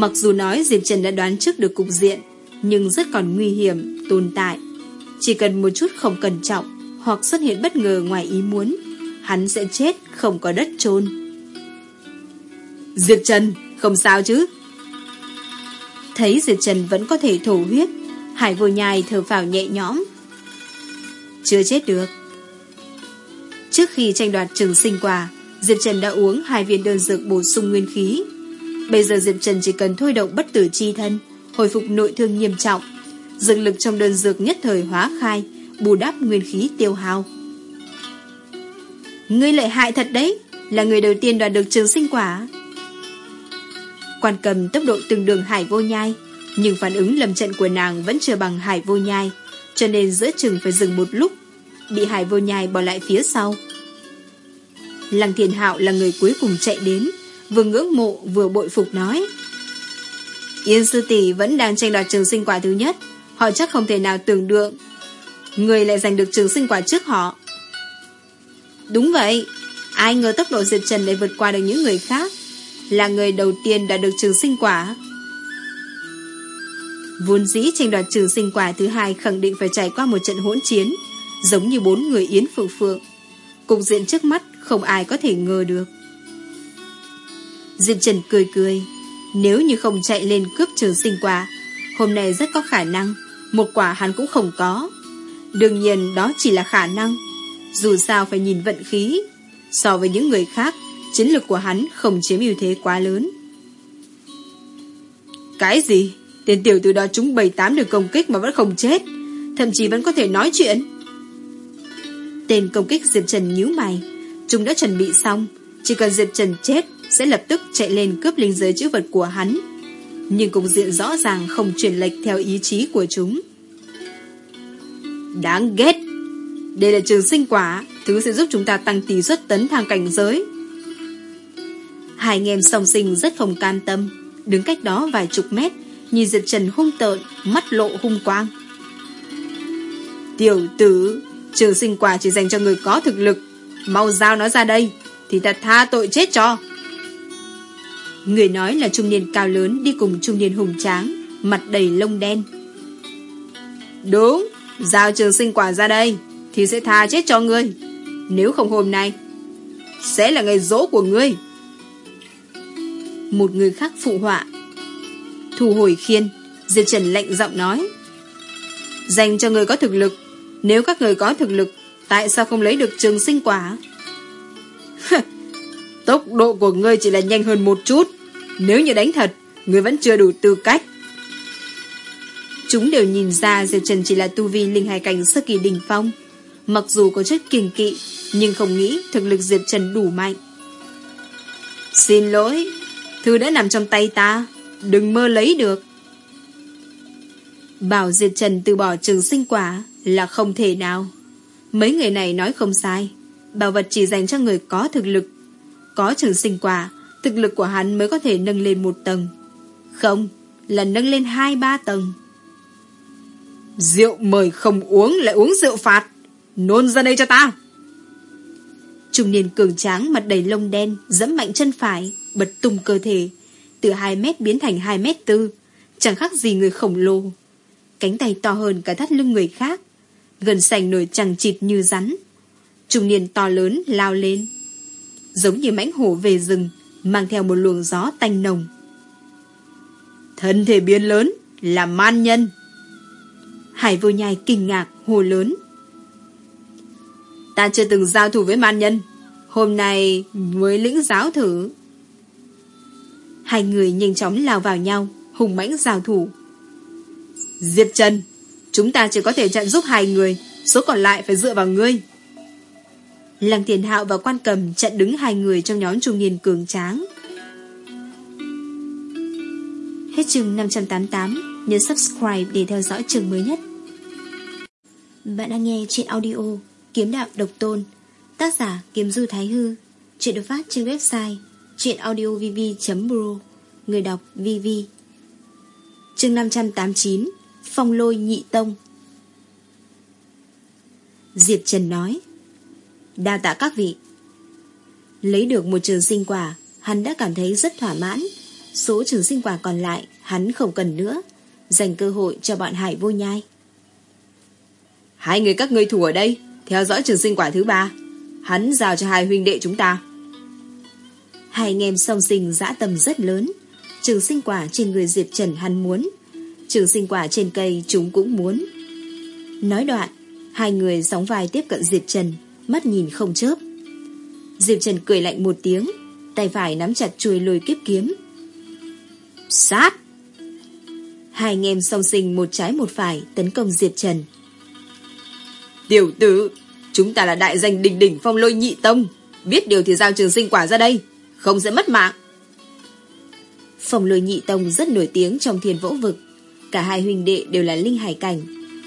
Mặc dù nói Diệp Trần đã đoán trước được cục diện, nhưng rất còn nguy hiểm, tồn tại. Chỉ cần một chút không cẩn trọng, hoặc xuất hiện bất ngờ ngoài ý muốn, hắn sẽ chết không có đất chôn. Diệp Trần, không sao chứ? Thấy Diệp Trần vẫn có thể thổ huyết, Hải vô nhai thở phào nhẹ nhõm. Chưa chết được. Trước khi tranh đoạt trường sinh quả, Diệp Trần đã uống hai viên đơn dược bổ sung nguyên khí. Bây giờ Diệp Trần chỉ cần thôi động bất tử chi thân, hồi phục nội thương nghiêm trọng. Dược lực trong đơn dược nhất thời hóa khai, bù đắp nguyên khí tiêu hao. Ngươi lợi hại thật đấy, là người đầu tiên đoạt được trường sinh quả. Quan cầm tốc độ từng đường hải vô nhai, nhưng phản ứng lầm trận của nàng vẫn chưa bằng hải vô nhai, cho nên giữa chừng phải dừng một lúc, bị hải vô nhai bỏ lại phía sau. Lăng Thiền Hạo là người cuối cùng chạy đến, vừa ngưỡng mộ vừa bội phục nói. Yên sư tỷ vẫn đang tranh đoạt trường sinh quả thứ nhất, họ chắc không thể nào tưởng được. Người lại giành được trường sinh quả trước họ. Đúng vậy, ai ngờ tốc độ diệt trần lại vượt qua được những người khác, là người đầu tiên đã được trường sinh quả. Vốn dĩ tranh đoạt trường sinh quả thứ hai khẳng định phải trải qua một trận hỗn chiến, giống như bốn người Yến Phượng Phượng. Cục diện trước mắt không ai có thể ngờ được. Diệp Trần cười cười, nếu như không chạy lên cướp trường sinh quả, hôm nay rất có khả năng, một quả hắn cũng không có. Đương nhiên đó chỉ là khả năng, dù sao phải nhìn vận khí. So với những người khác, chiến lực của hắn không chiếm ưu thế quá lớn. Cái gì? Tên tiểu từ đó chúng 7-8 được công kích mà vẫn không chết, thậm chí vẫn có thể nói chuyện. Tên công kích Diệp Trần nhíu mày, chúng đã chuẩn bị xong, chỉ cần Diệp Trần chết sẽ lập tức chạy lên cướp linh giới chữ vật của hắn. Nhưng cục diện rõ ràng không chuyển lệch theo ý chí của chúng. Đáng ghét! Đây là trường sinh quả, thứ sẽ giúp chúng ta tăng tỷ suất tấn thang cảnh giới. Hai anh em song sinh rất không can tâm, đứng cách đó vài chục mét, nhìn Diệp Trần hung tợn, mắt lộ hung quang. Tiểu tử, trường sinh quả chỉ dành cho người có thực lực, mau giao nó ra đây, thì ta tha tội chết cho. Người nói là trung niên cao lớn đi cùng trung niên hùng tráng, mặt đầy lông đen. Đúng, giao trường sinh quả ra đây, thì sẽ tha chết cho ngươi. Nếu không hôm nay, sẽ là ngày dỗ của ngươi. Một người khác phụ họa. Thu hồi khiên, Diệp Trần lạnh giọng nói. Dành cho người có thực lực, nếu các người có thực lực, tại sao không lấy được trường sinh quả? Tốc độ của ngươi chỉ là nhanh hơn một chút. Nếu như đánh thật, ngươi vẫn chưa đủ tư cách. Chúng đều nhìn ra Diệp Trần chỉ là tu vi linh hài cảnh sơ kỳ đỉnh phong. Mặc dù có chất kiềng kỵ, nhưng không nghĩ thực lực Diệp Trần đủ mạnh. Xin lỗi, thư đã nằm trong tay ta, đừng mơ lấy được. Bảo Diệp Trần từ bỏ trường sinh quả là không thể nào. Mấy người này nói không sai, bảo vật chỉ dành cho người có thực lực. Có trường sinh quả, thực lực của hắn mới có thể nâng lên một tầng. Không, là nâng lên hai ba tầng. Rượu mời không uống lại uống rượu phạt. Nôn ra đây cho ta. Trung niên cường tráng mặt đầy lông đen, dẫm mạnh chân phải, bật tung cơ thể. Từ 2 mét biến thành 2 mét tư, chẳng khác gì người khổng lồ. Cánh tay to hơn cả thắt lưng người khác. Gần sành nổi chẳng chịt như rắn. Trung niên to lớn lao lên. Giống như mãnh hổ về rừng, mang theo một luồng gió tanh nồng. Thân thể biến lớn, là man nhân. Hải vô nhai kinh ngạc, hồ lớn. Ta chưa từng giao thủ với man nhân. Hôm nay mới lĩnh giáo thử. Hai người nhanh chóng lao vào nhau, hùng mãnh giao thủ. Diệp Trần, chúng ta chỉ có thể chặn giúp hai người, số còn lại phải dựa vào ngươi. Lăng Tiền Hạo và Quan Cầm chặn đứng hai người trong nhóm trung niên cường tráng. Hết chương 588, nhớ subscribe để theo dõi chương mới nhất. Bạn đang nghe trên audio Kiếm Đạo Độc Tôn, tác giả Kiếm Du Thái Hư, chuyện được phát trên website chuyenaudiovv.pro, người đọc VV. Chương 589, Phong Lôi Nhị Tông. Diệp Trần nói Đa tạ các vị. Lấy được một trường sinh quả Hắn đã cảm thấy rất thỏa mãn. Số trường sinh quả còn lại Hắn không cần nữa. Dành cơ hội cho bọn hải vô nhai. Hai người các ngươi thủ ở đây Theo dõi trường sinh quả thứ ba. Hắn giao cho hai huynh đệ chúng ta. Hai anh em song sinh dã tâm rất lớn. Trường sinh quả trên người Diệp Trần hắn muốn. Trường sinh quả trên cây chúng cũng muốn. Nói đoạn Hai người sóng vai tiếp cận Diệp Trần Mắt nhìn không chớp. Diệp Trần cười lạnh một tiếng Tay phải nắm chặt chuôi lôi kiếp kiếm. Sát! Hai anh em song sinh một trái một phải Tấn công Diệp Trần. Tiểu tử Chúng ta là đại danh đỉnh đỉnh phong lôi nhị tông. Biết điều thì giao trường sinh quả ra đây Không sẽ mất mạng. Phong lôi nhị tông rất nổi tiếng trong thiên võ vực. Cả hai huynh đệ đều là linh hải cảnh.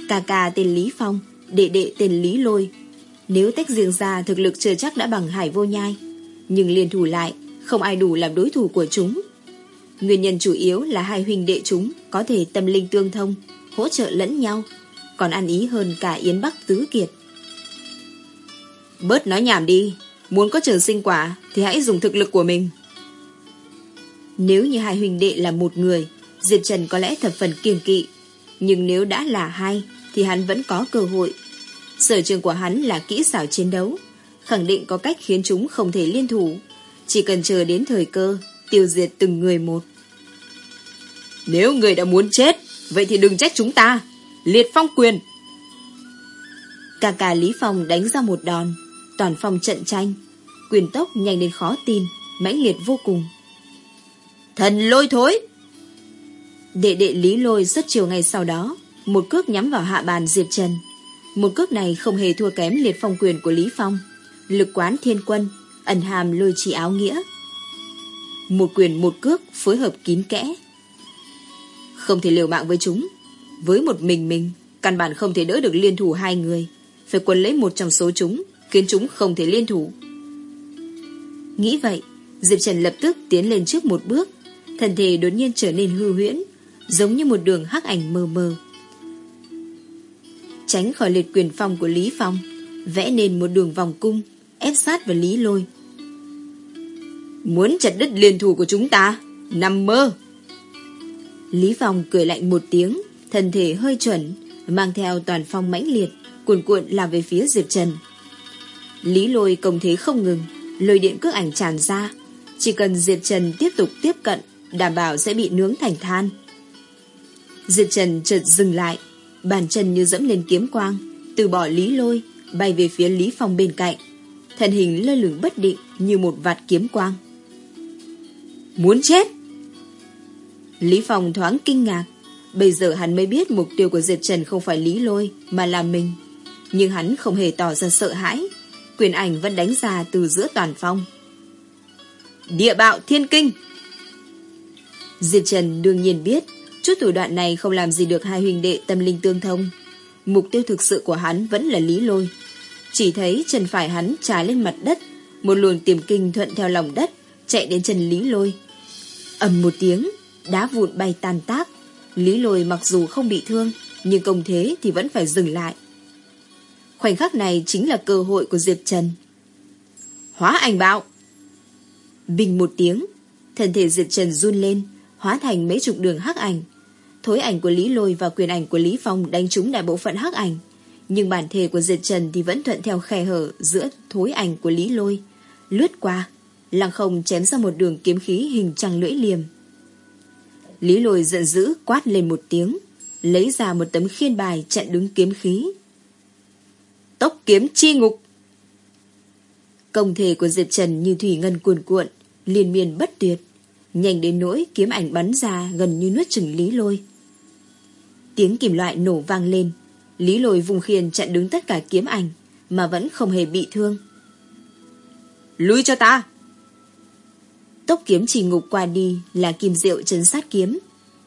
Ca ca tên Lý Phong Đệ đệ tên Lý Lôi nếu tách riêng ra, thực lực chưa chắc đã bằng hải vô nhai. Nhưng liên thủ lại, Không ai đủ làm đối thủ của chúng. Nguyên nhân chủ yếu là hai huynh đệ chúng Có thể tâm linh tương thông, Hỗ trợ lẫn nhau, Còn ăn ý hơn cả Yến Bắc Tứ Kiệt. Bớt nói nhảm đi, Muốn có trường sinh quả Thì hãy dùng thực lực của mình. Nếu như hai huynh đệ là một người, Diệp Trần có lẽ thập phần kiêng kỵ. Nhưng nếu đã là hai, Thì hắn vẫn có cơ hội Sở trường của hắn là kỹ xảo chiến đấu, Khẳng định có cách khiến chúng không thể liên thủ. Chỉ cần chờ đến thời cơ, Tiêu diệt từng người một. Nếu người đã muốn chết, Vậy thì đừng trách chúng ta. Liệt phong quyền. Cả cả Lý Phong đánh ra một đòn, Toàn phong trận tranh. Quyền tốc nhanh đến khó tin, mãnh liệt vô cùng. Thần lôi thối! Đệ đệ Lý Lôi rất chiều ngày sau đó, Một cước nhắm vào hạ bàn Diệp Trần. Một cước này không hề thua kém liệt phong quyền của Lý Phong. Lực quán thiên quân, Ẩn hàm lôi chỉ áo nghĩa. Một quyền một cước phối hợp kín kẽ. Không thể liều mạng với chúng. Với một mình mình, Căn bản không thể đỡ được liên thủ hai người. Phải quân lấy một trong số chúng, Khiến chúng không thể liên thủ. Nghĩ vậy, Diệp Trần lập tức tiến lên trước một bước. Thần thể đột nhiên trở nên hư huyễn, giống như một đường hắc ảnh mờ mờ. Tránh khỏi liệt quyền phong của Lý Phong, vẽ nên một đường vòng cung, ép sát vào Lý Lôi. Muốn chặt đứt liên thủ của chúng ta, nằm mơ. Lý Phong cười lạnh một tiếng, thân thể hơi chuẩn, mang theo toàn phong mãnh liệt, cuồn cuộn làm về phía Diệp Trần. Lý Lôi công thế không ngừng, lôi điện cước ảnh tràn ra, chỉ cần Diệp Trần tiếp tục tiếp cận, đảm bảo sẽ bị nướng thành than. Diệp Trần chợt dừng lại, bàn chân như dẫm lên kiếm quang, từ bỏ Lý Lôi, bay về phía Lý Phong bên cạnh. Thân hình lơ lửng bất định như một vạt kiếm quang. Muốn chết! Lý Phong thoáng kinh ngạc. Bây giờ hắn mới biết mục tiêu của Diệp Trần không phải Lý Lôi, mà là mình. Nhưng hắn không hề tỏ ra sợ hãi. Quyền ảnh vẫn đánh ra từ giữa toàn phong. Địa bạo thiên kinh! Diệp Trần đương nhiên biết Chút thủ đoạn này không làm gì được hai huynh đệ tâm linh tương thông. Mục tiêu thực sự của hắn vẫn là Lý Lôi. Chỉ thấy chân phải hắn trái lên mặt đất, một luồng tiềm kinh thuận theo lòng đất, chạy đến chân Lý Lôi. ầm một tiếng, đá vụn bay tan tác. Lý Lôi mặc dù không bị thương, nhưng công thế thì vẫn phải dừng lại. Khoảnh khắc này chính là cơ hội của Diệp Trần. Hóa ảnh bạo! Bình một tiếng, thân thể Diệp Trần run lên, hóa thành mấy chục đường hắc ảnh, Thối ảnh của Lý Lôi và quyền ảnh của Lý Phong đánh trúng đại bộ phận hắc ảnh. Nhưng bản thể của Diệt Trần thì vẫn thuận theo khe hở giữa thối ảnh của Lý Lôi. Lướt qua, lăng không chém ra một đường kiếm khí hình trăng lưỡi liềm. Lý Lôi giận dữ quát lên một tiếng, lấy ra một tấm khiên bài chặn đứng kiếm khí. Tốc kiếm chi ngục! Công thể của Diệp Trần như thủy ngân cuồn cuộn, liên miên bất tuyệt. Nhanh đến nỗi kiếm ảnh bắn ra gần như nuốt chừng Lý Lôi. Tiếng kim loại nổ vang lên. Lý lôi vùng khiên chặn đứng tất cả kiếm ảnh, mà vẫn không hề bị thương. Lui cho ta! Tốc kiếm chỉ ngục qua đi là kim diệu chấn sát kiếm.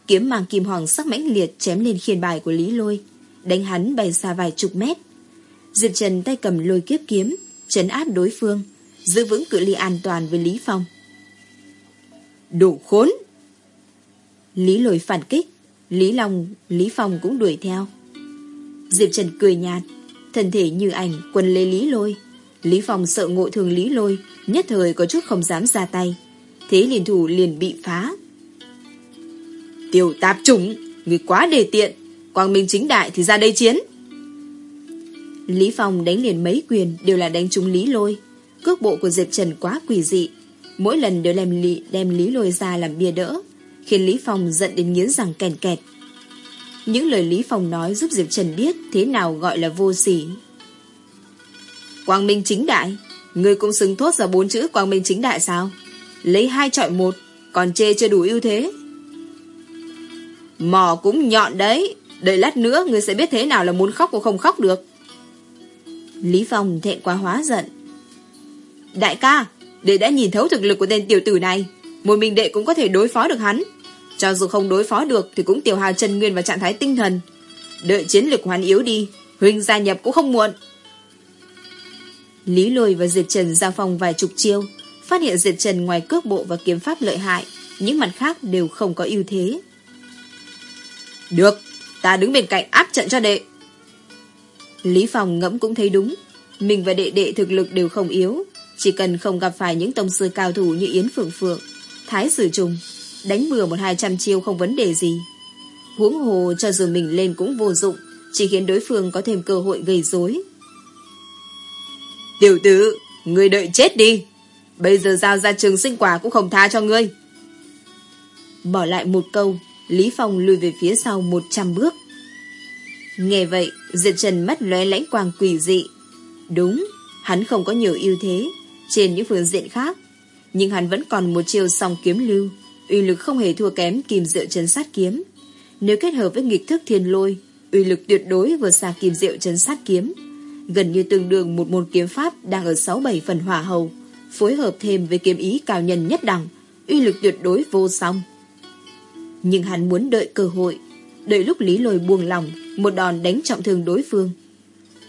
Kiếm mang kim hoàng sắc mãnh liệt chém lên khiên bài của Lý lôi, đánh hắn bay xa vài chục mét. Diệp Trần tay cầm lôi kiếp kiếm, chấn áp đối phương, giữ vững cự ly an toàn với Lý Phong. Đủ khốn! Lý lôi phản kích, Lý Long, Lý Phong cũng đuổi theo. Diệp Trần cười nhạt, thân thể như ảnh quần lấy Lý Lôi. Lý Phong sợ ngộ thường Lý Lôi, nhất thời có chút không dám ra tay. Thế liền thủ liền bị phá. Tiểu tạp chủng, người quá đề tiện, quang minh chính đại thì ra đây chiến. Lý Phong đánh liền mấy quyền đều là đánh trúng Lý Lôi. Cước bộ của Diệp Trần quá quỷ dị. Mỗi lần đều đem Lý, đem Lý Lôi ra làm bia đỡ, khiến Lý Phong giận đến nghiến răng kèn kẹt. Những lời Lý Phong nói giúp Diệp Trần biết thế nào gọi là vô sỉ. Quang Minh chính đại, người cũng xứng thốt ra bốn chữ Quang Minh chính đại sao? Lấy hai trọi một, còn chê chưa đủ ưu thế. Mò cũng nhọn đấy, đợi lát nữa người sẽ biết thế nào là muốn khóc cũng không khóc được. Lý Phong thẹn quá hóa giận. Đại ca, đệ đã nhìn thấu thực lực của tên tiểu tử này. Một mình đệ cũng có thể đối phó được hắn. Cho dù không đối phó được thì cũng tiểu hào chân Nguyên vào trạng thái tinh thần. Đợi chiến lực hoàn yếu đi, Huynh gia nhập cũng không muộn. Lý Lôi và Diệt Trần giao phòng vài chục chiêu, phát hiện Diệt Trần ngoài cước bộ và kiếm pháp lợi hại, những mặt khác đều không có ưu thế. Được, ta đứng bên cạnh áp trận cho đệ. Lý phòng ngẫm cũng thấy đúng, mình và đệ đệ thực lực đều không yếu, chỉ cần không gặp phải những tông sư cao thủ như Yến Phượng Phượng, Thái Sử Trùng, đánh bừa một hai trăm chiêu không vấn đề gì. Huống hồ cho dù mình lên cũng vô dụng, chỉ khiến đối phương có thêm cơ hội gây rối. Tiểu tử, ngươi đợi chết đi. Bây giờ giao ra trường sinh quả cũng không tha cho ngươi. Bỏ lại một câu, Lý Phong lùi về phía sau một trăm bước. Nghe vậy, Diệt Trần mắt lóe lãnh quang quỷ dị. Đúng, hắn không có nhiều ưu thế trên những phương diện khác, nhưng hắn vẫn còn một chiêu song kiếm lưu, uy lực không hề thua kém kim diệu chấn sát kiếm. Nếu kết hợp với nghịch thức thiên lôi, uy lực tuyệt đối vượt xa kim diệu chấn sát kiếm, gần như tương đương một môn kiếm pháp đang ở 6-7 phần hỏa hầu, phối hợp thêm với kiếm ý cao nhân nhất đẳng, uy lực tuyệt đối vô song. Nhưng hắn muốn đợi cơ hội, đợi lúc Lý Lôi buông lòng, một đòn đánh trọng thương đối phương.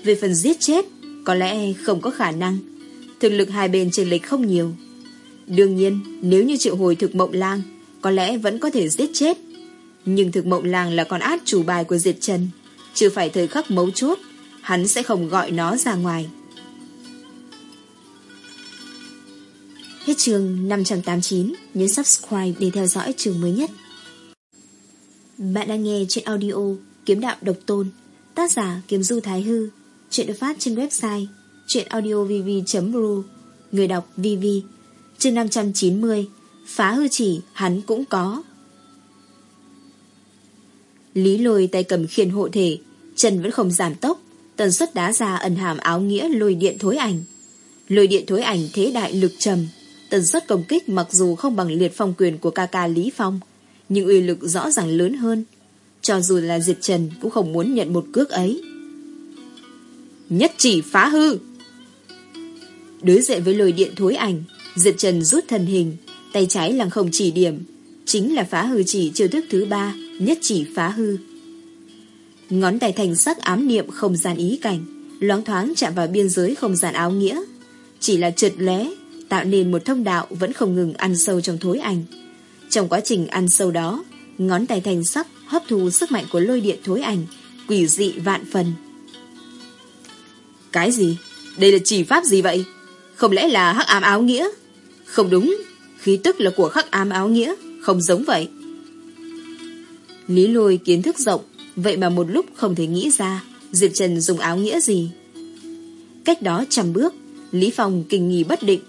Về phần giết chết, có lẽ không có khả năng. Thực lực hai bên chênh lệch không nhiều. Đương nhiên, nếu như triệu hồi thực mộng lang, có lẽ vẫn có thể giết chết. Nhưng thực mộng lang là con át chủ bài của diệt trần, chưa phải thời khắc mấu chốt, hắn sẽ không gọi nó ra ngoài. Hết chương 589, nhớ subscribe để theo dõi chương mới nhất. Bạn đang nghe trên audio Kiếm Đạo Độc Tôn, tác giả Kiếm Du Thái Hư, chuyện được phát trên website chuyenaudiovv.ru, người đọc VV, chương 590, phá hư chỉ hắn cũng có. Lý lôi tay cầm khiên hộ thể, chân vẫn không giảm tốc, tần suất đá ra ẩn hàm áo nghĩa lôi điện thối ảnh. Lôi điện thối ảnh thế đại lực trầm, tần suất công kích mặc dù không bằng liệt phong quyền của ca ca Lý Phong, nhưng uy lực rõ ràng lớn hơn. Cho dù là Diệt Trần cũng không muốn nhận một cước ấy. Nhất chỉ phá hư! Đối diện với lôi điện thối ảnh, Diệt Trần rút thân hình, tay trái lăng không chỉ điểm, chính là phá hư chỉ chiêu thức thứ ba, nhất chỉ phá hư. Ngón tay thành sắc ám niệm không gian ý cảnh, loáng thoáng chạm vào biên giới không gian áo nghĩa. Chỉ là trượt lé, tạo nên một thông đạo vẫn không ngừng ăn sâu trong thối ảnh. Trong quá trình ăn sâu đó, ngón tay thành sắc hấp thu sức mạnh của lôi điện thối ảnh, quỷ dị vạn phần. Cái gì? Đây là chỉ pháp gì vậy? Không lẽ là hắc ám áo nghĩa? Không đúng, khí tức là của khắc ám áo nghĩa, không giống vậy. Lý lôi kiến thức rộng, vậy mà một lúc không thể nghĩ ra Diệp Trần dùng áo nghĩa gì. Cách đó trăm bước, Lý Phong kinh nghi bất định.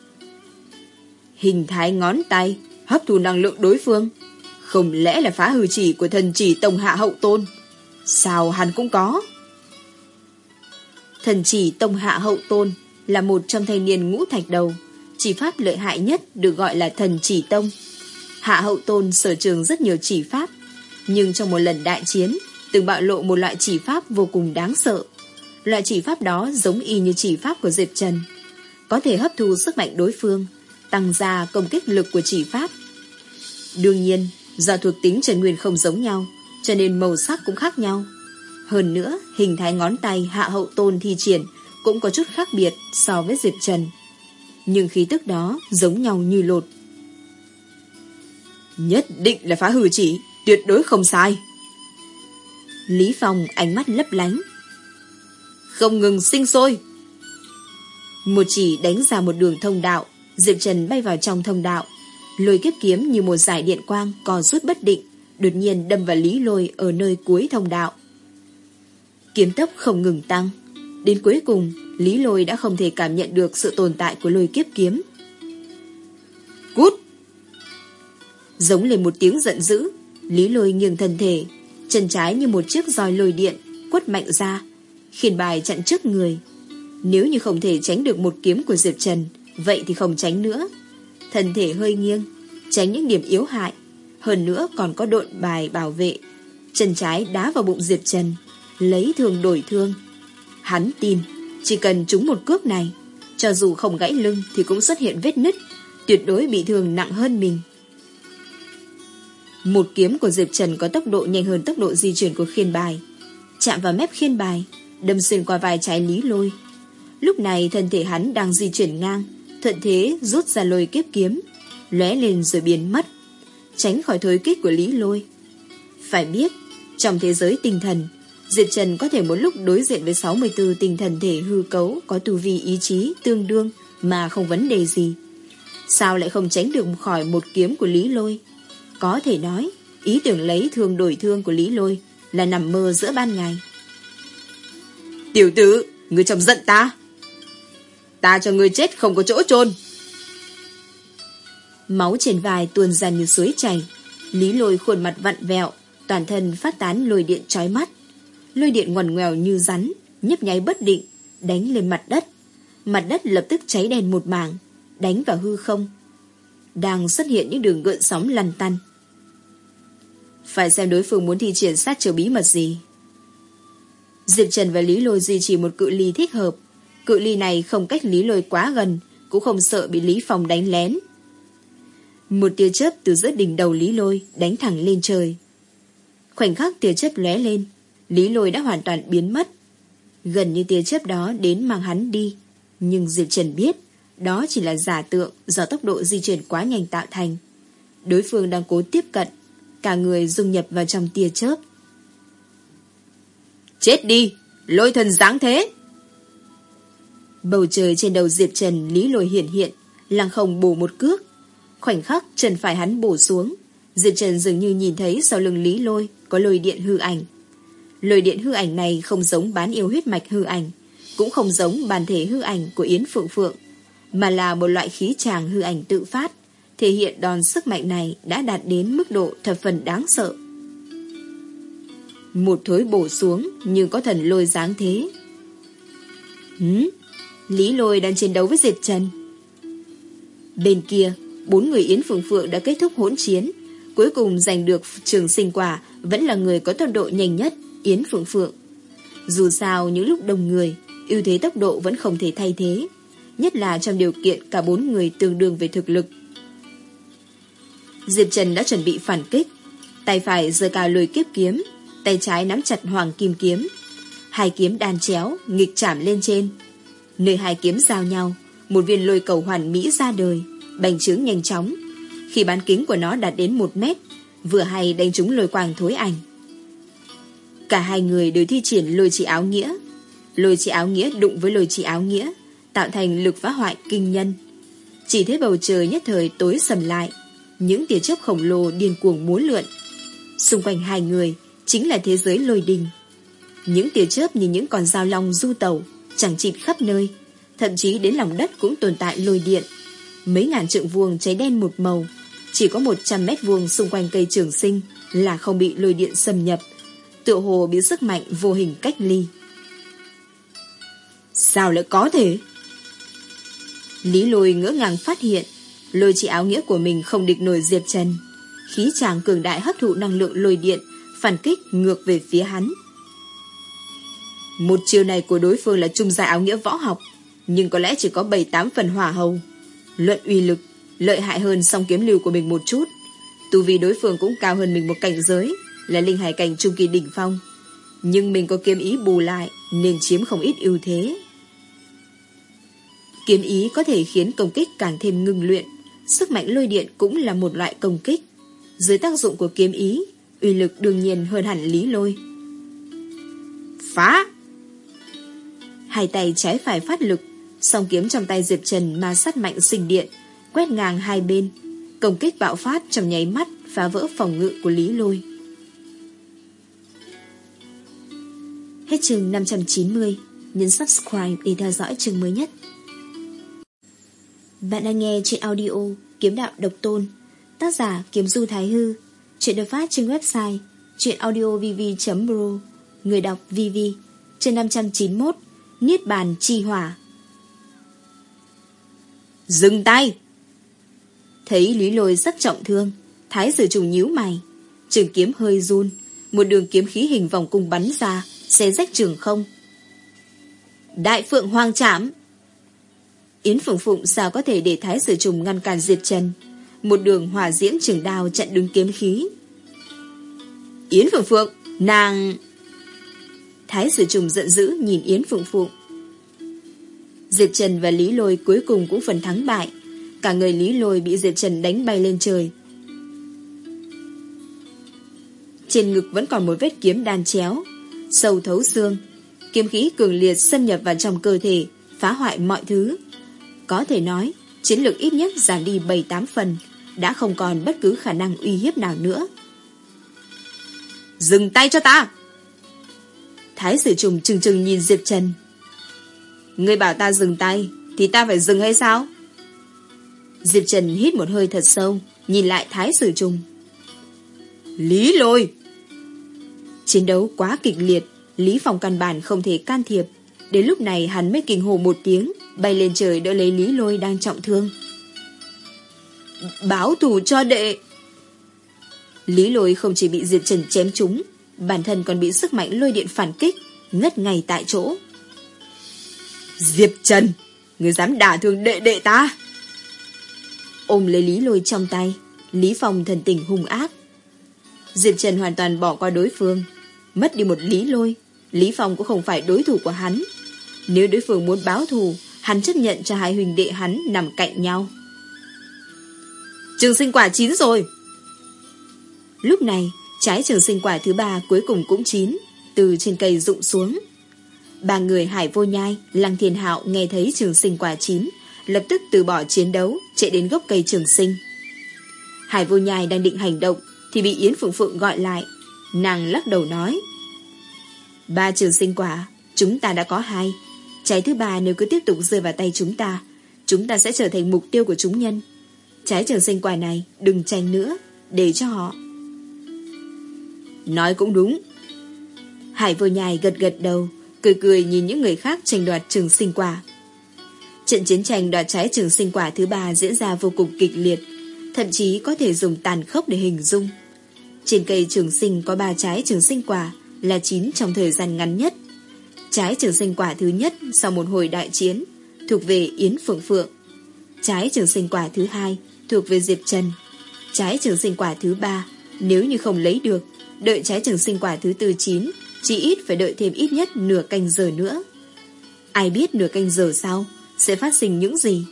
Hình thái ngón tay, hấp thu năng lượng đối phương. Không lẽ là phá hư chỉ của thần chỉ Tông Hạ Hậu Tôn? Sao hắn cũng có? Thần chỉ Tông Hạ Hậu Tôn là một trong thanh niên ngũ thạch đầu, chỉ pháp lợi hại nhất được gọi là thần chỉ tông. Hạ Hậu Tôn sở trường rất nhiều chỉ pháp, nhưng trong một lần đại chiến, từng bạo lộ một loại chỉ pháp vô cùng đáng sợ. Loại chỉ pháp đó giống y như chỉ pháp của Diệp Trần, có thể hấp thu sức mạnh đối phương, tăng ra công kích lực của chỉ pháp. Đương nhiên, do thuộc tính Trần Nguyên không giống nhau, cho nên màu sắc cũng khác nhau. Hơn nữa, hình thái ngón tay Hạ Hậu Tôn thi triển cũng có chút khác biệt so với Diệp Trần. Nhưng khí tức đó giống nhau như lột. Nhất định là phá hư chỉ, tuyệt đối không sai. Lý Phong ánh mắt lấp lánh. Không ngừng sinh sôi. Một chỉ đánh ra một đường thông đạo, Diệp Trần bay vào trong thông đạo. Lôi kiếp kiếm như một giải điện quang co rút bất định, đột nhiên đâm vào Lý Lôi ở nơi cuối thông đạo. Kiếm tốc không ngừng tăng. Đến cuối cùng, Lý Lôi đã không thể cảm nhận được sự tồn tại của lôi kiếp kiếm. Cút! Giống lên một tiếng giận dữ, Lý Lôi nghiêng thân thể, chân trái như một chiếc roi lôi điện, quất mạnh ra, khiên bài chặn trước người. Nếu như không thể tránh được một kiếm của Diệp Trần, vậy thì không tránh nữa. Thân thể hơi nghiêng, tránh những điểm yếu hại, hơn nữa còn có độn bài bảo vệ. Chân trái đá vào bụng Diệp Trần, lấy thương đổi thương. Hắn tin, chỉ cần trúng một cước này, cho dù không gãy lưng thì cũng xuất hiện vết nứt, tuyệt đối bị thương nặng hơn mình. Một kiếm của Diệp Trần có tốc độ nhanh hơn tốc độ di chuyển của khiên bài. Chạm vào mép khiên bài, đâm xuyên qua vai trái lý lôi. Lúc này thân thể hắn đang di chuyển ngang, thuận thế rút ra lôi kiếp kiếm, lóe lên rồi biến mất, tránh khỏi thối kích của lý lôi. Phải biết, trong thế giới tinh thần, Diệp Trần có thể một lúc đối diện với 64 tinh thần thể hư cấu có tu vi ý chí tương đương mà không vấn đề gì. Sao lại không tránh được khỏi một kiếm của Lý Lôi? Có thể nói, ý tưởng lấy thương đổi thương của Lý Lôi là nằm mơ giữa ban ngày. Tiểu tử, ngươi chồng giận ta. Ta cho ngươi chết không có chỗ chôn Máu trên vai tuôn ra như suối chảy. Lý Lôi khuôn mặt vặn vẹo, toàn thân phát tán lôi điện trói mắt. Lôi điện ngoằn ngoèo như rắn, nhấp nháy bất định, đánh lên mặt đất. Mặt đất lập tức cháy đèn một mảng, đánh vào hư không. Đang xuất hiện những đường gợn sóng lăn tăn. Phải xem đối phương muốn thi triển sát chiều bí mật gì. Diệp Trần và Lý Lôi duy trì một cự ly thích hợp. Cự ly này không cách Lý Lôi quá gần, cũng không sợ bị Lý Phong đánh lén. Một tia chớp từ giữa đỉnh đầu Lý Lôi đánh thẳng lên trời. Khoảnh khắc tia chớp lóe lên, Lý Lôi đã hoàn toàn biến mất. Gần như tia chớp đó đến mang hắn đi. Nhưng Diệp Trần biết, đó chỉ là giả tượng do tốc độ di chuyển quá nhanh tạo thành. Đối phương đang cố tiếp cận, cả người dung nhập vào trong tia chớp. Chết đi, lôi thần dáng thế. Bầu trời trên đầu Diệp Trần Lý Lôi hiện hiện, lăng không bổ một cước. Khoảnh khắc Trần phải hắn bổ xuống, Diệp Trần dường như nhìn thấy sau lưng Lý Lôi có lôi điện hư ảnh. Lôi điện hư ảnh này không giống bán yêu huyết mạch hư ảnh, cũng không giống bản thể hư ảnh của Yến Phượng Phượng, mà là một loại khí tràng hư ảnh tự phát, thể hiện đòn sức mạnh này đã đạt đến mức độ thập phần đáng sợ. Một thối bổ xuống nhưng có thần lôi dáng thế. Hứ? Lý lôi đang chiến đấu với Diệt Trần. Bên kia, bốn người Yến Phượng Phượng đã kết thúc hỗn chiến. Cuối cùng giành được trường sinh quả vẫn là người có tốc độ nhanh nhất, Yến Phượng Phượng. Dù sao những lúc đông người, ưu thế tốc độ vẫn không thể thay thế. Nhất là trong điều kiện cả bốn người tương đương về thực lực. Diệp Trần đã chuẩn bị phản kích. Tay phải giơ cao lùi kiếp kiếm, tay trái nắm chặt hoàng kim kiếm. Hai kiếm đan chéo, nghịch chạm lên trên. Nơi hai kiếm giao nhau, một viên lôi cầu hoàn mỹ ra đời, bành trướng nhanh chóng. Khi bán kính của nó đạt đến một mét, vừa hay đánh trúng lôi quang thối ảnh. Cả hai người đều thi triển lôi chỉ áo nghĩa. Lôi chỉ áo nghĩa đụng với lôi chỉ áo nghĩa, tạo thành lực phá hoại kinh nhân. Chỉ thấy bầu trời nhất thời tối sầm lại, những tia chớp khổng lồ điên cuồng múa lượn. Xung quanh hai người chính là thế giới lôi đình. Những tia chớp như những con dao long du tàu, chẳng chịt khắp nơi, thậm chí đến lòng đất cũng tồn tại lôi điện. Mấy ngàn trượng vuông cháy đen một màu, chỉ có một trăm mét vuông xung quanh cây trường sinh là không bị lôi điện xâm nhập, tựa hồ bị sức mạnh vô hình cách ly. Sao lại có thể? Lý lôi ngỡ ngàng phát hiện, lôi chỉ áo nghĩa của mình không địch nổi Diệp Trần. Khí chàng cường đại hấp thụ năng lượng lôi điện, phản kích ngược về phía hắn. Một chiều này của đối phương là trung gia áo nghĩa võ học, nhưng có lẽ chỉ có 7-8 phần hỏa hầu. Luận uy lực, lợi hại hơn song kiếm lưu của mình một chút. Tu vì đối phương cũng cao hơn mình một cảnh giới, là linh hải cảnh trung kỳ đỉnh phong. Nhưng mình có kiếm ý bù lại, nên chiếm không ít ưu thế. Kiếm ý có thể khiến công kích càng thêm ngưng luyện, sức mạnh lôi điện cũng là một loại công kích. Dưới tác dụng của kiếm ý, uy lực đương nhiên hơn hẳn lý lôi. Phá! Hai tay trái phải phát lực, song kiếm trong tay Diệp Trần ma sát mạnh sinh điện, quét ngang hai bên. Công kích bạo phát trong nháy mắt, phá vỡ phòng ngự của Lý Lôi. Hết chương 590, nhấn subscribe để theo dõi chương mới nhất. Bạn đang nghe trên audio Kiếm Đạo Độc Tôn, tác giả Kiếm Du Thái Hư, chuyện được phát trên website chuyenaudiovv.pro, người đọc VV, trên 591, Niết Bàn Chi Hỏa. Dừng tay! Thấy Lý Lôi rất trọng thương, Thái sử trùng nhíu mày, trường kiếm hơi run, một đường kiếm khí hình vòng cung bắn ra, xé rách trường không. Đại phượng hoang trảm! Yến phượng Phụng sao có thể để Thái sử trùng ngăn cản diệt trần? một đường hỏa diễm trường đao chặn đứng kiếm khí. Yến Phượng Phượng, nàng... Thái sử trùng giận dữ nhìn Yến phượng Phụng. Diệt Trần và Lý Lôi cuối cùng cũng phần thắng bại. Cả người Lý Lôi bị Diệt Trần đánh bay lên trời. Trên ngực vẫn còn một vết kiếm đan chéo, sâu thấu xương. Kiếm khí cường liệt xâm nhập vào trong cơ thể, phá hoại mọi thứ. Có thể nói, chiến lược ít nhất giảm đi 7-8 phần, đã không còn bất cứ khả năng uy hiếp nào nữa. Dừng tay cho ta! Thái sử trùng trừng trừng nhìn Diệp Trần. Ngươi bảo ta dừng tay, thì ta phải dừng hay sao? Diệp Trần hít một hơi thật sâu, nhìn lại Thái sử trùng. Lý lôi! Chiến đấu quá kịch liệt, Lý Phong căn bản không thể can thiệp. Đến lúc này hắn mới kinh hồ một tiếng, bay lên trời đỡ lấy Lý lôi đang trọng thương. Báo thù cho đệ! Lý lôi không chỉ bị Diệp Trần chém trúng, bản thân còn bị sức mạnh lôi điện phản kích, ngất ngay tại chỗ. Diệp Trần, người dám đả thương đệ đệ ta. Ôm lấy Lý lôi trong tay, Lý Phong thần tình hung ác. Diệp Trần hoàn toàn bỏ qua đối phương, mất đi một Lý lôi, Lý Phong cũng không phải đối thủ của hắn. Nếu đối phương muốn báo thù, hắn chấp nhận cho hai huynh đệ hắn nằm cạnh nhau. Trường sinh quả chín rồi. Lúc này, trái trường sinh quả thứ ba cuối cùng cũng chín, từ trên cây rụng xuống. Ba người hải vô nhai, lăng thiên hạo nghe thấy trường sinh quả chín, lập tức từ bỏ chiến đấu, chạy đến gốc cây trường sinh. Hải vô nhai đang định hành động, thì bị Yến Phượng Phượng gọi lại. Nàng lắc đầu nói, Ba trường sinh quả, chúng ta đã có hai. Trái thứ ba nếu cứ tiếp tục rơi vào tay chúng ta, chúng ta sẽ trở thành mục tiêu của chúng nhân. Trái trường sinh quả này đừng tranh nữa, để cho họ. Nói cũng đúng. Hải vô nhai gật gật đầu, cười cười nhìn những người khác tranh đoạt trường sinh quả. Trận chiến tranh đoạt trái trường sinh quả thứ ba diễn ra vô cùng kịch liệt, thậm chí có thể dùng tàn khốc để hình dung. Trên cây trường sinh có ba trái trường sinh quả là chín trong thời gian ngắn nhất. Trái trường sinh quả thứ nhất sau một hồi đại chiến thuộc về Yến Phượng Phượng. Trái trường sinh quả thứ hai thuộc về Diệp Trần. Trái trường sinh quả thứ ba nếu như không lấy được, đợi trái trường sinh quả thứ tư chín chỉ ít phải đợi thêm ít nhất nửa canh giờ nữa. Ai biết nửa canh giờ sau sẽ phát sinh những gì?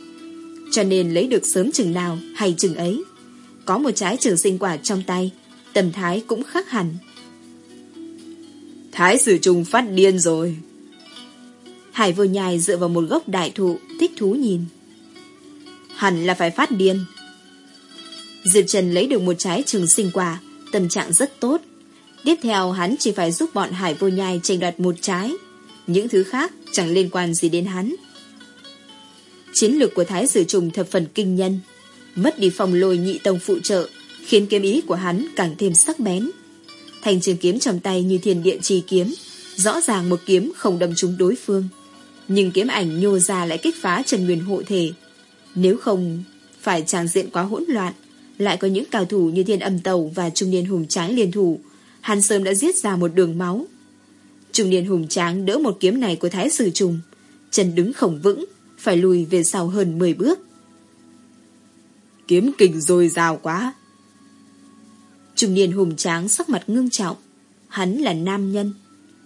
Cho nên lấy được sớm chừng nào hay chừng ấy. Có một trái trường sinh quả trong tay, tầm thái cũng khác hẳn. Thái sử trùng phát điên rồi. Hải vô nhai dựa vào một gốc đại thụ, thích thú nhìn. Hẳn là phải phát điên. Diệp Trần lấy được một trái trường sinh quả, tâm trạng rất tốt. Tiếp theo hắn chỉ phải giúp bọn hải vô nhai tranh đoạt một trái. Những thứ khác chẳng liên quan gì đến hắn. Chiến lược của Thái Sử Trùng thập phần kinh nhân. Mất đi phòng lôi nhị tông phụ trợ, khiến kiếm ý của hắn càng thêm sắc bén. Thành trường kiếm trong tay như thiền điện trì kiếm, rõ ràng một kiếm không đâm trúng đối phương. Nhưng kiếm ảnh nhô ra lại kích phá Trần Nguyên hộ thể. Nếu không phải tràng diện quá hỗn loạn, lại có những cao thủ như thiên âm tàu và trung niên hùng tráng liên thủ, hắn sớm đã giết ra một đường máu. Trung niên hùng tráng đỡ một kiếm này của Thái Sử Trùng, chân đứng khổng vững, phải lùi về sau hơn 10 bước. Kiếm kình dồi dào quá. Trung niên hùng tráng sắc mặt ngưng trọng. Hắn là nam nhân.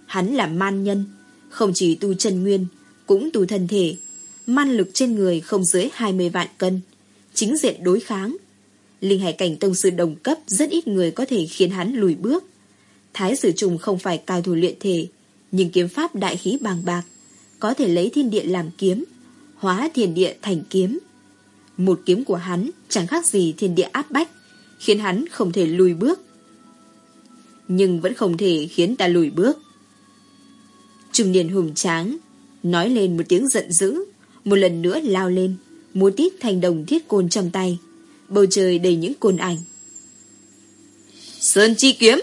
Hắn là man nhân. Không chỉ tu chân nguyên, cũng tu thân thể. Man lực trên người không dưới 20 vạn cân. Chính diện đối kháng. Linh hải cảnh tông sư đồng cấp rất ít người có thể khiến hắn lùi bước. Thái sử trùng không phải cao thủ luyện thể, nhưng kiếm pháp đại khí bàng bạc, có thể lấy thiên địa làm kiếm, hóa thiên địa thành kiếm. Một kiếm của hắn chẳng khác gì thiên địa áp bách, khiến hắn không thể lùi bước. Nhưng vẫn không thể khiến ta lùi bước. Trung niên hùng tráng, nói lên một tiếng giận dữ, một lần nữa lao lên, múa tít thành đồng thiết côn trong tay. Bầu trời đầy những côn ảnh. Sơn chi kiếm!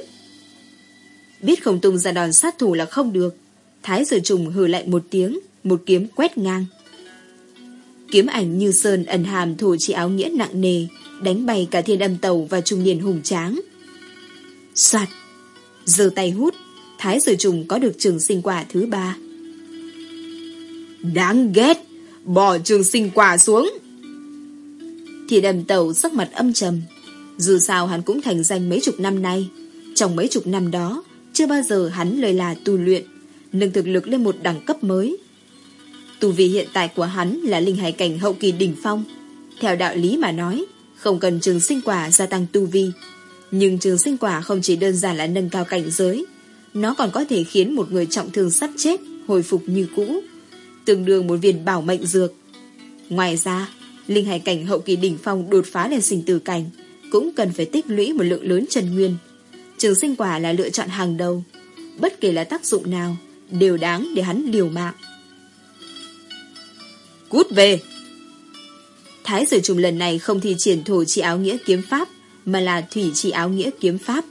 Biết không tung ra đòn sát thủ là không được. Thái sử trùng hừ lại một tiếng, một kiếm quét ngang. Kiếm ảnh như sơn ẩn hàm thổ chỉ áo nghĩa nặng nề, đánh bay cả thiên âm tàu và trung niên hùng tráng. Soạt! Giơ tay hút, Thái sử trùng có được trường sinh quả thứ ba. Đáng ghét! Bỏ trường sinh quả xuống! Thiên âm tàu sắc mặt âm trầm. Dù sao hắn cũng thành danh mấy chục năm nay. Trong mấy chục năm đó, chưa bao giờ hắn lời là tu luyện, nâng thực lực lên một đẳng cấp mới. Tu vi hiện tại của hắn là linh hải cảnh hậu kỳ đỉnh phong. Theo đạo lý mà nói, không cần trường sinh quả gia tăng tu vi. Nhưng trường sinh quả không chỉ đơn giản là nâng cao cảnh giới, nó còn có thể khiến một người trọng thương sắp chết hồi phục như cũ, tương đương một viên bảo mệnh dược. Ngoài ra, linh hải cảnh hậu kỳ đỉnh phong đột phá lên sinh tử cảnh, cũng cần phải tích lũy một lượng lớn trần nguyên. Trường sinh quả là lựa chọn hàng đầu, bất kể là tác dụng nào, đều đáng để hắn liều mạng. Cút về! Thái sử trùng lần này không thi triển thổ chi áo nghĩa kiếm pháp, mà là thủy chi áo nghĩa kiếm pháp.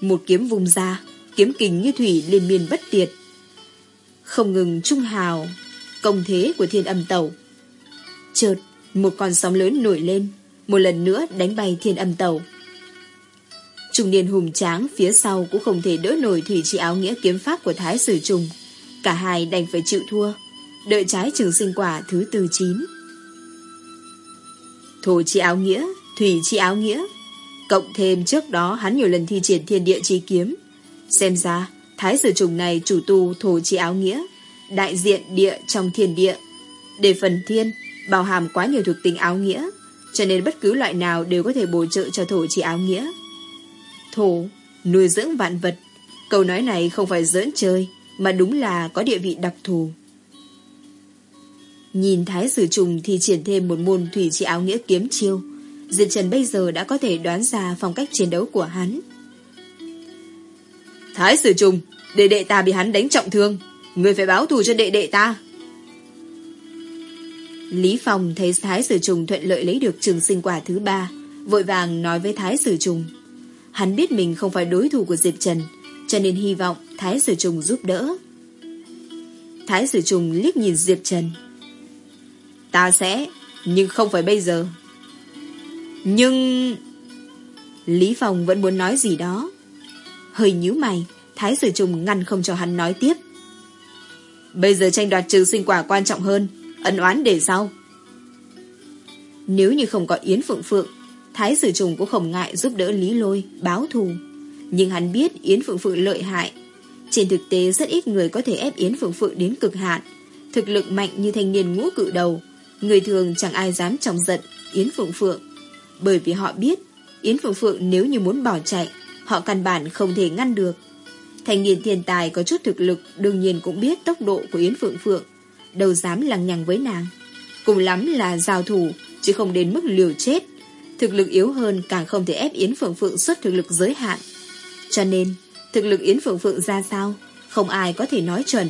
Một kiếm vùng ra, kiếm kình như thủy liên miên bất tiệt. Không ngừng trung hào, công thế của thiên âm tàu. Chợt, một con sóng lớn nổi lên, một lần nữa đánh bay thiên âm tàu. Trung niên hùng tráng phía sau cũng không thể đỡ nổi thủy chi áo nghĩa kiếm pháp của Thái Sử Trùng. Cả hai đành phải chịu thua, đợi trái trường sinh quả thứ tư chín. Thổ chi áo nghĩa, thủy chi áo nghĩa. Cộng thêm trước đó hắn nhiều lần thi triển thiên địa chi kiếm. Xem ra, Thái Sử Trùng này chủ tu thổ chi áo nghĩa, đại diện địa trong thiên địa. Để phần thiên, bao hàm quá nhiều thuộc tính áo nghĩa, cho nên bất cứ loại nào đều có thể bổ trợ cho thổ chi áo nghĩa. Thổ, nuôi dưỡng vạn vật. Câu nói này không phải giỡn chơi, mà đúng là có địa vị đặc thù. Nhìn Thái Sử Trùng thì triển thêm một môn thủy chi áo nghĩa kiếm chiêu. Diệt Trần bây giờ đã có thể đoán ra phong cách chiến đấu của hắn. Thái Sử Trùng, đệ đệ ta bị hắn đánh trọng thương. Người phải báo thù cho đệ đệ ta. Lý Phong thấy Thái Sử Trùng thuận lợi lấy được trường sinh quả thứ ba, vội vàng nói với Thái Sử Trùng. Hắn biết mình không phải đối thủ của Diệp Trần, cho nên hy vọng Thái Sử Trùng giúp đỡ. Thái Sử Trùng liếc nhìn Diệp Trần. Ta sẽ, nhưng không phải bây giờ. Nhưng... Lý Phong vẫn muốn nói gì đó. Hơi nhíu mày, Thái Sử Trùng ngăn không cho hắn nói tiếp. Bây giờ tranh đoạt trừ sinh quả quan trọng hơn, ân oán để sau. Nếu như không có Yến Phượng Phượng, Thái Sử Trùng cũng không ngại giúp đỡ Lý Lôi, báo thù. Nhưng hắn biết Yến Phượng Phượng lợi hại. Trên thực tế rất ít người có thể ép Yến Phượng Phượng đến cực hạn. Thực lực mạnh như thanh niên ngũ cự đầu. Người thường chẳng ai dám trọng giận Yến Phượng Phượng. Bởi vì họ biết, Yến Phượng Phượng nếu như muốn bỏ chạy, Họ căn bản không thể ngăn được. Thanh niên thiên tài có chút thực lực, Đương nhiên cũng biết tốc độ của Yến Phượng Phượng. Đâu dám lằng nhằng với nàng. Cùng lắm là giao thủ, Chứ không đến mức liều chết. Thực lực yếu hơn càng không thể ép Yến Phượng Phượng xuất thực lực giới hạn. Cho nên, Thực lực Yến Phượng Phượng ra sao, Không ai có thể nói chuẩn.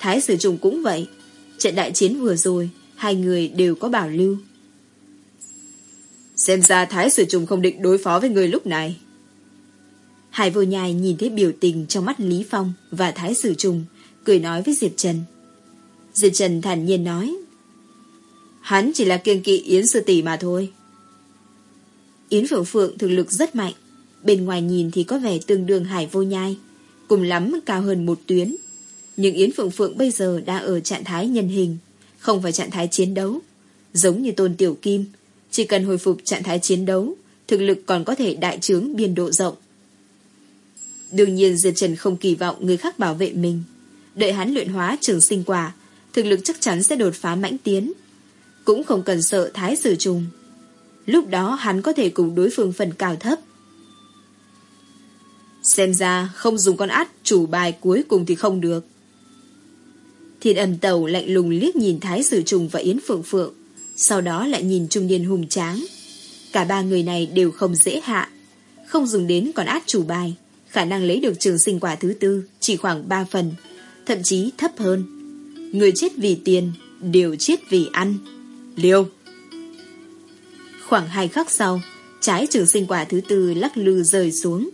Thái Sử Trùng cũng vậy. Trận đại chiến vừa rồi Hai người đều có bảo lưu Xem ra Thái Sử Trùng không định đối phó với người lúc này Hải vô nhai nhìn thấy biểu tình trong mắt Lý Phong và Thái Sử Trùng, cười nói với Diệp Trần. Diệp Trần thản nhiên nói, Hắn chỉ là kiêng kỵ Yến Sư Tỷ mà thôi. Yến Phượng Phượng thực lực rất mạnh, bên ngoài nhìn thì có vẻ tương đương Hải vô nhai, cùng lắm cao hơn một tuyến. Nhưng Yến Phượng Phượng bây giờ đang ở trạng thái nhân hình, không phải trạng thái chiến đấu. Giống như Tôn Tiểu Kim, chỉ cần hồi phục trạng thái chiến đấu, thực lực còn có thể đại trướng biên độ rộng. Đương nhiên Diệp Trần không kỳ vọng người khác bảo vệ mình. Đợi hắn luyện hóa trường sinh quả, thực lực chắc chắn sẽ đột phá mãnh tiến. Cũng không cần sợ thái sử trùng. Lúc đó hắn có thể cùng đối phương phần cao thấp. Xem ra không dùng con át chủ bài cuối cùng thì không được. Thiên âm tàu lạnh lùng liếc nhìn Thái Sử Trùng và Yến Phượng Phượng, sau đó lại nhìn trung niên hùng tráng. Cả ba người này đều không dễ hạ. Không dùng đến còn át chủ bài. Khả năng lấy được trường sinh quả thứ tư chỉ khoảng 3 phần, thậm chí thấp hơn. Người chết vì tiền, đều chết vì ăn. Liêu! Khoảng hai khắc sau, trái trường sinh quả thứ tư lắc lư rơi xuống.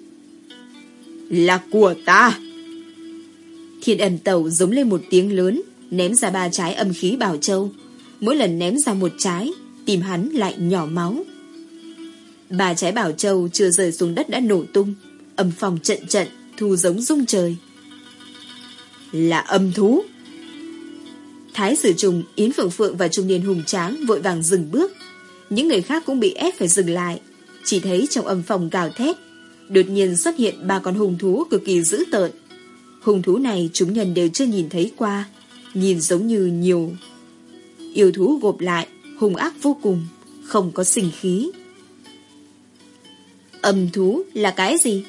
Là của ta! Thiên ẩn tẩu giống lên một tiếng lớn, ném ra ba trái âm khí bảo châu. Mỗi lần ném ra một trái, tìm hắn lại nhỏ máu. Ba trái bảo châu chưa rời xuống đất đã nổ tung, âm phòng trận trận, thu giống rung trời. Là âm thú. Thái sử trùng, Yến Phượng Phượng và trung niên hùng tráng vội vàng dừng bước. Những người khác cũng bị ép phải dừng lại. Chỉ thấy trong âm phòng gào thét, đột nhiên xuất hiện ba con hùng thú cực kỳ dữ tợn. Hùng thú này chúng nhân đều chưa nhìn thấy qua, nhìn giống như nhiều. Yêu thú gộp lại, hung ác vô cùng, không có sinh khí. Âm thú là cái gì?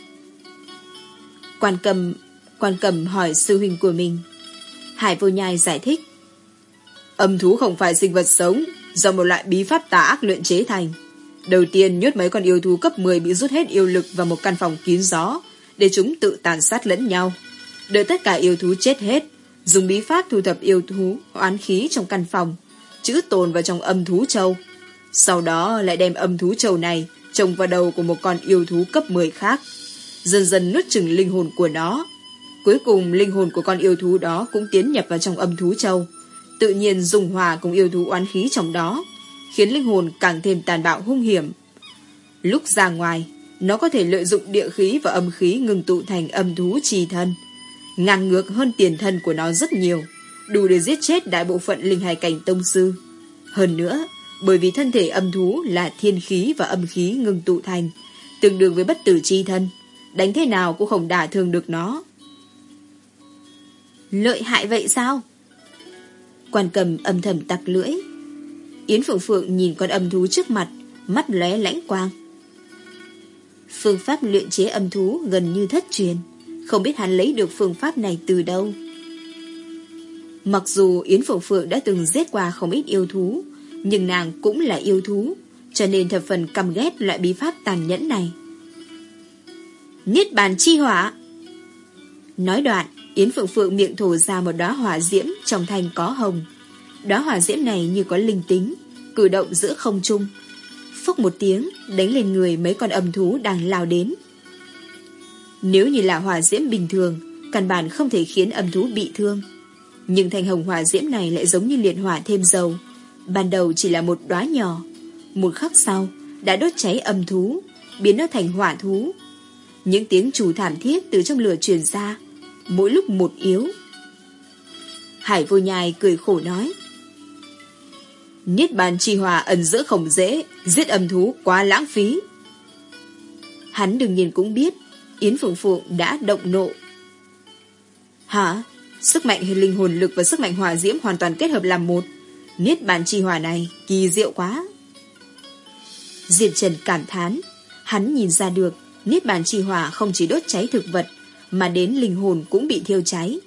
Quan cầm, quan cầm hỏi sư huynh của mình. Hải vô nhai giải thích. Âm thú không phải sinh vật sống, do một loại bí pháp tà ác luyện chế thành. Đầu tiên nhốt mấy con yêu thú cấp 10 bị rút hết yêu lực vào một căn phòng kín gió, để chúng tự tàn sát lẫn nhau. Đợi tất cả yêu thú chết hết, dùng bí pháp thu thập yêu thú oán khí trong căn phòng, chữ tồn vào trong âm thú châu. Sau đó lại đem âm thú châu này trồng vào đầu của một con yêu thú cấp 10 khác, dần dần nuốt chừng linh hồn của nó. Cuối cùng linh hồn của con yêu thú đó cũng tiến nhập vào trong âm thú châu, tự nhiên dùng hòa cùng yêu thú oán khí trong đó, khiến linh hồn càng thêm tàn bạo hung hiểm. Lúc ra ngoài, nó có thể lợi dụng địa khí và âm khí ngừng tụ thành âm thú trì thân, ngang ngược hơn tiền thân của nó rất nhiều, đủ để giết chết đại bộ phận linh hài cảnh tông sư. Hơn nữa, bởi vì thân thể âm thú là thiên khí và âm khí ngừng tụ thành, tương đương với bất tử chi thân, đánh thế nào cũng không đả thương được nó. Lợi hại vậy sao? Quan cầm âm thầm tặc lưỡi. Yến Phượng Phượng nhìn con âm thú trước mặt, mắt lóe lãnh quang. Phương pháp luyện chế âm thú gần như thất truyền, không biết hắn lấy được phương pháp này từ đâu. Mặc dù Yến Phượng Phượng đã từng giết qua không ít yêu thú, nhưng nàng cũng là yêu thú, cho nên thập phần căm ghét loại bí pháp tàn nhẫn này. Niết bàn chi hỏa Nói đoạn, Yến Phượng Phượng miệng thổ ra một đóa hỏa diễm trong thanh có hồng. Đóa hỏa diễm này như có linh tính, cử động giữa không trung. Phốc một tiếng, đánh lên người mấy con âm thú đang lao đến. Nếu như là hỏa diễm bình thường, căn bản không thể khiến âm thú bị thương. Nhưng thanh hồng hỏa diễm này lại giống như liệt hỏa thêm dầu. Ban đầu chỉ là một đóa nhỏ, một khắc sau đã đốt cháy âm thú, biến nó thành hỏa thú. Những tiếng chủ thảm thiết từ trong lửa truyền ra, mỗi lúc một yếu. Hải vô nhai cười khổ nói. Niết bàn chi hòa ẩn giữa không dễ, giết âm thú quá lãng phí. Hắn đương nhiên cũng biết, Yến Phượng Phượng đã động nộ. Hả? Sức mạnh linh hồn lực và sức mạnh hỏa diễm hoàn toàn kết hợp làm một. Niết bàn chi hòa này kỳ diệu quá. Diệp Trần cảm thán, hắn nhìn ra được Niết bàn chi hỏa không chỉ đốt cháy thực vật, mà đến linh hồn cũng bị thiêu cháy.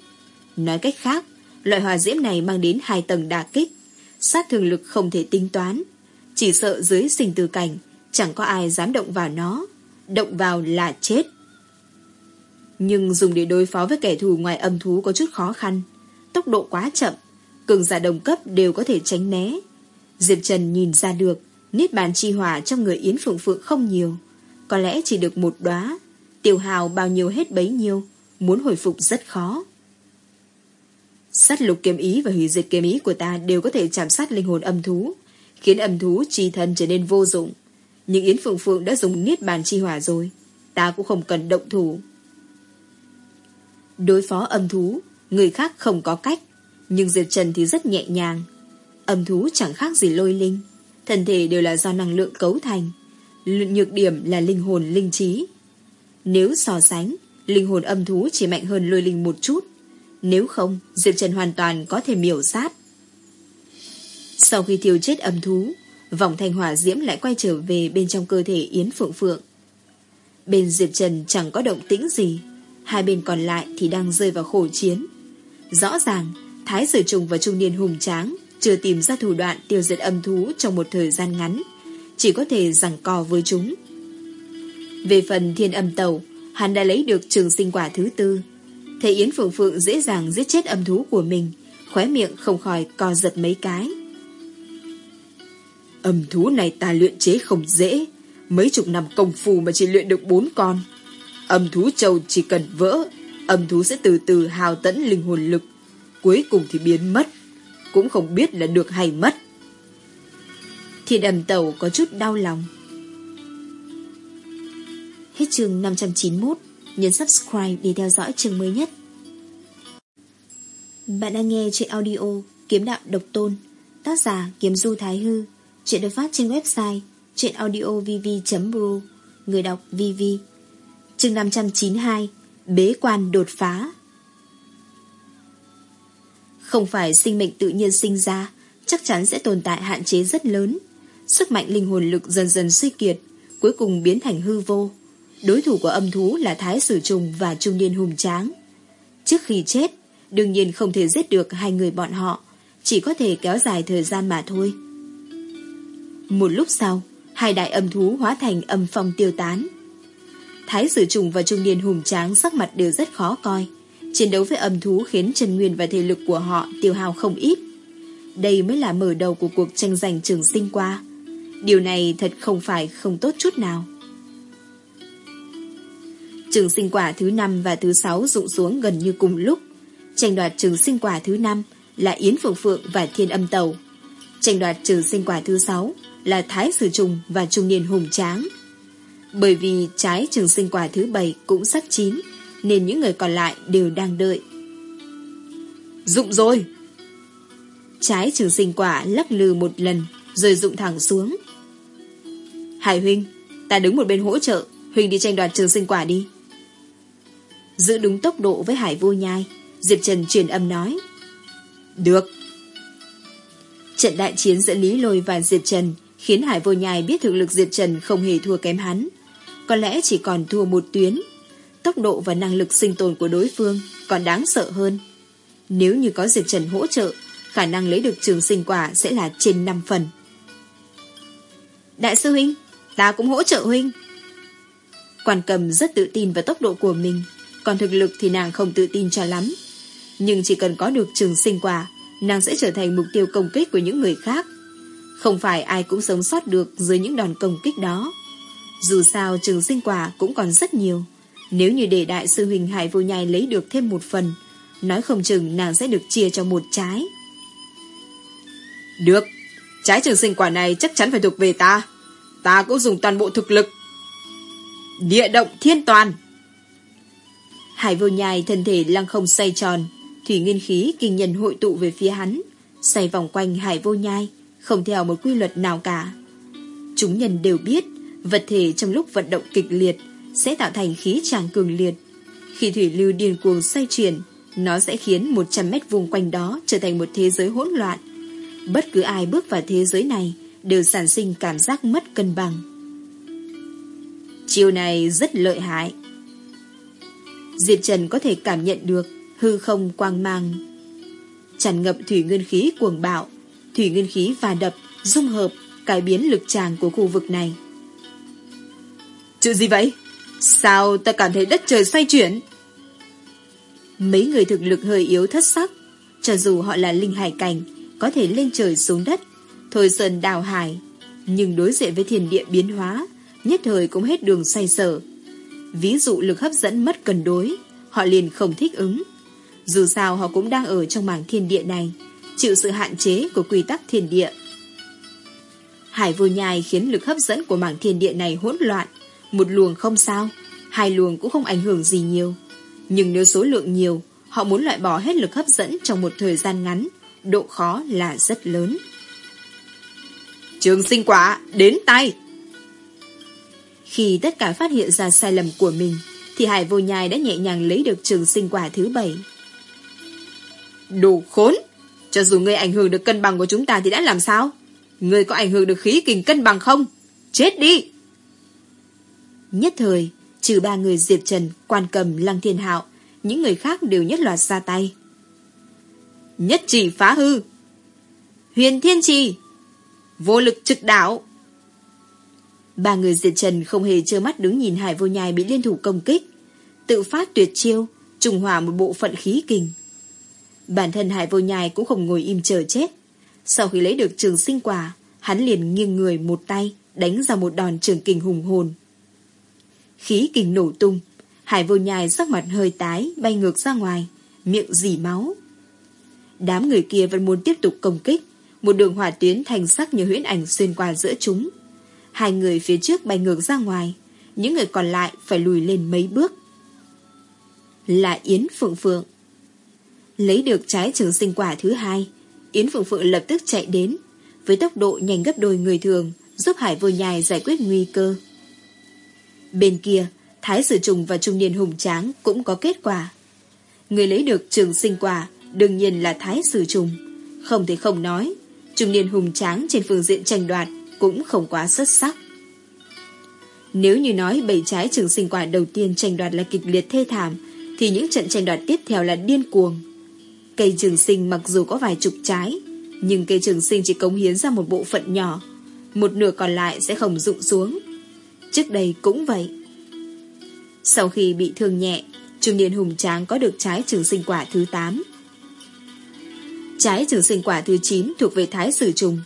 Nói cách khác, loại hỏa diễm này mang đến hai tầng đả kích, sát thương lực không thể tính toán. Chỉ sợ dưới sinh tử cảnh, chẳng có ai dám động vào nó. Động vào là chết. Nhưng dùng để đối phó với kẻ thù ngoài âm thú có chút khó khăn. Tốc độ quá chậm, cường giả đồng cấp đều có thể tránh né. Diệp Trần nhìn ra được, niết bàn chi hỏa trong người Yến Phượng Phượng không nhiều. Có lẽ chỉ được một đóa Tiêu hào bao nhiêu hết bấy nhiêu Muốn hồi phục rất khó Sát lục kiếm ý và hủy diệt kiếm ý của ta Đều có thể chạm sát linh hồn âm thú Khiến âm thú chi thân trở nên vô dụng Nhưng Yến Phượng Phượng đã dùng niết bàn chi hỏa rồi Ta cũng không cần động thủ Đối phó âm thú Người khác không có cách Nhưng Diệp Trần thì rất nhẹ nhàng Âm thú chẳng khác gì lôi linh Thân thể đều là do năng lượng cấu thành Nhược điểm là linh hồn linh trí nếu so sánh, linh hồn âm thú chỉ mạnh hơn lôi linh một chút. Nếu không, Diệp Trần hoàn toàn có thể miểu sát. Sau khi thiêu chết âm thú, vòng thanh hỏa diễm lại quay trở về bên trong cơ thể Yến Phượng Phượng. Bên Diệp Trần chẳng có động tĩnh gì, hai bên còn lại thì đang rơi vào khổ chiến. Rõ ràng, Thái Sử Trùng và Trung Niên Hùng Tráng chưa tìm ra thủ đoạn tiêu diệt âm thú trong một thời gian ngắn, chỉ có thể giằng co với chúng. Về phần thiên âm tàu, hắn đã lấy được trường sinh quả thứ tư. Thấy Yến Phượng Phượng dễ dàng giết chết âm thú của mình, khóe miệng không khỏi co giật mấy cái. Âm thú này ta luyện chế không dễ, mấy chục năm công phu mà chỉ luyện được bốn con. Âm thú châu chỉ cần vỡ, âm thú sẽ từ từ hào tẫn linh hồn lực, cuối cùng thì biến mất, cũng không biết là được hay mất. Thiên âm tàu có chút đau lòng. Hết chương 591, nhấn subscribe để theo dõi chương mới nhất. Bạn đang nghe trên audio Kiếm Đạo Độc Tôn, tác giả Kiếm Du Thái Hư, chuyện được phát trên website truyệnaudiovv.ru, người đọc VV. Chương 592, Bế quan đột phá. Không phải sinh mệnh tự nhiên sinh ra, chắc chắn sẽ tồn tại hạn chế rất lớn. Sức mạnh linh hồn lực dần dần suy kiệt, cuối cùng biến thành hư vô. Đối thủ của âm thú là Thái Sử Trùng và Trung Niên Hùng Tráng. Trước khi chết, đương nhiên không thể giết được hai người bọn họ, chỉ có thể kéo dài thời gian mà thôi. Một lúc sau, hai đại âm thú hóa thành âm phong tiêu tán. Thái Sử Trùng và Trung Niên Hùng Tráng sắc mặt đều rất khó coi. Chiến đấu với âm thú khiến chân nguyên và thể lực của họ tiêu hao không ít. Đây mới là mở đầu của cuộc tranh giành trường sinh qua. Điều này thật không phải không tốt chút nào. Trường sinh quả thứ 5 và thứ 6 rụng xuống gần như cùng lúc. Tranh đoạt trường sinh quả thứ 5 là Yến Phượng Phượng và Thiên Âm Tàu. Tranh đoạt trường sinh quả thứ 6 là Thái Sử Trùng và Trung Niên Hùng Tráng. Bởi vì trái trường sinh quả thứ 7 cũng sắp chín, nên những người còn lại đều đang đợi. Dụng rồi! Trái trường sinh quả lắc lư một lần, rồi dụng thẳng xuống. Hải Huynh, ta đứng một bên hỗ trợ, Huynh đi tranh đoạt trường sinh quả đi. Giữ đúng tốc độ với Hải vô nhai, Diệp Trần truyền âm nói. Được. Trận đại chiến giữa Lý Lôi và Diệp Trần khiến Hải vô nhai biết thực lực Diệp Trần không hề thua kém hắn. Có lẽ chỉ còn thua một tuyến. Tốc độ và năng lực sinh tồn của đối phương còn đáng sợ hơn. Nếu như có Diệp Trần hỗ trợ, khả năng lấy được trường sinh quả sẽ là trên 5 phần. Đại sư Huynh, ta cũng hỗ trợ Huynh. Quan cầm rất tự tin vào tốc độ của mình, còn thực lực thì nàng không tự tin cho lắm. Nhưng chỉ cần có được trường sinh quả, nàng sẽ trở thành mục tiêu công kích của những người khác. Không phải ai cũng sống sót được dưới những đòn công kích đó. Dù sao trường sinh quả cũng còn rất nhiều. Nếu như để đại sư Huỳnh Hải vô nhai lấy được thêm một phần, nói không chừng nàng sẽ được chia cho một trái. Được, trái trường sinh quả này chắc chắn phải thuộc về ta. Ta cũng dùng toàn bộ thực lực. Địa động thiên toàn. Hải vô nhai thân thể lăng không xoay tròn, thủy nguyên khí kinh nhân hội tụ về phía hắn, xoay vòng quanh hải vô nhai, không theo một quy luật nào cả. Chúng nhân đều biết, vật thể trong lúc vận động kịch liệt sẽ tạo thành khí tràng cường liệt. Khi thủy lưu điên cuồng xoay chuyển, nó sẽ khiến 100 mét vuông quanh đó trở thành một thế giới hỗn loạn. Bất cứ ai bước vào thế giới này đều sản sinh cảm giác mất cân bằng. Chiều này rất lợi hại. Diệp Trần có thể cảm nhận được hư không quang mang. Tràn ngập thủy nguyên khí cuồng bạo, thủy nguyên khí và đập, dung hợp, cải biến lực tràng của khu vực này. Chuyện gì vậy? Sao ta cảm thấy đất trời xoay chuyển? Mấy người thực lực hơi yếu thất sắc, cho dù họ là linh hải cảnh, có thể lên trời xuống đất, thôi sơn đào hải, nhưng đối diện với thiền địa biến hóa, nhất thời cũng hết đường xoay sở. Ví dụ lực hấp dẫn mất cân đối, họ liền không thích ứng. Dù sao họ cũng đang ở trong mảng thiên địa này, chịu sự hạn chế của quy tắc thiên địa. Hải vô nhai khiến lực hấp dẫn của mảng thiên địa này hỗn loạn. Một luồng không sao, hai luồng cũng không ảnh hưởng gì nhiều. Nhưng nếu số lượng nhiều, họ muốn loại bỏ hết lực hấp dẫn trong một thời gian ngắn, độ khó là rất lớn. Trường sinh quả, đến tay! Khi tất cả phát hiện ra sai lầm của mình, thì Hải vô nhai đã nhẹ nhàng lấy được trường sinh quả thứ bảy. Đồ khốn! Cho dù ngươi ảnh hưởng được cân bằng của chúng ta thì đã làm sao? Ngươi có ảnh hưởng được khí kình cân bằng không? Chết đi! Nhất thời, trừ ba người Diệp Trần, Quan Cầm, Lăng Thiên Hạo, những người khác đều nhất loạt ra tay. Nhất chỉ phá hư! Huyền Thiên Trì! Vô lực trực đảo! Ba người diệp trần không hề trơ mắt đứng nhìn hải vô nhai bị liên thủ công kích. Tự phát tuyệt chiêu, trùng hòa một bộ phận khí kình. Bản thân hải vô nhai cũng không ngồi im chờ chết. Sau khi lấy được trường sinh quả, hắn liền nghiêng người một tay, đánh ra một đòn trường kình hùng hồn. Khí kình nổ tung, hải vô nhai sắc mặt hơi tái, bay ngược ra ngoài, miệng dì máu. Đám người kia vẫn muốn tiếp tục công kích, một đường hỏa tuyến thành sắc như huyễn ảnh xuyên qua giữa chúng. Hai người phía trước bay ngược ra ngoài, những người còn lại phải lùi lên mấy bước. Là Yến Phượng Phượng. Lấy được trái trường sinh quả thứ hai, Yến Phượng Phượng lập tức chạy đến, với tốc độ nhanh gấp đôi người thường, giúp Hải vô nhai giải quyết nguy cơ. Bên kia, Thái Sử Trùng và Trung Niên Hùng Tráng cũng có kết quả. Người lấy được trường sinh quả đương nhiên là Thái Sử Trùng. Không thể không nói, Trung Niên Hùng Tráng trên phương diện tranh đoạt cũng không quá xuất sắc. Nếu như nói bảy trái trường sinh quả đầu tiên tranh đoạt là kịch liệt thê thảm, thì những trận tranh đoạt tiếp theo là điên cuồng. Cây trường sinh mặc dù có vài chục trái, nhưng cây trường sinh chỉ cống hiến ra một bộ phận nhỏ, một nửa còn lại sẽ không rụng xuống. Trước đây cũng vậy. Sau khi bị thương nhẹ, trung niên hùng tráng có được trái trường sinh quả thứ 8. Trái trường sinh quả thứ 9 thuộc về thái sử trùng,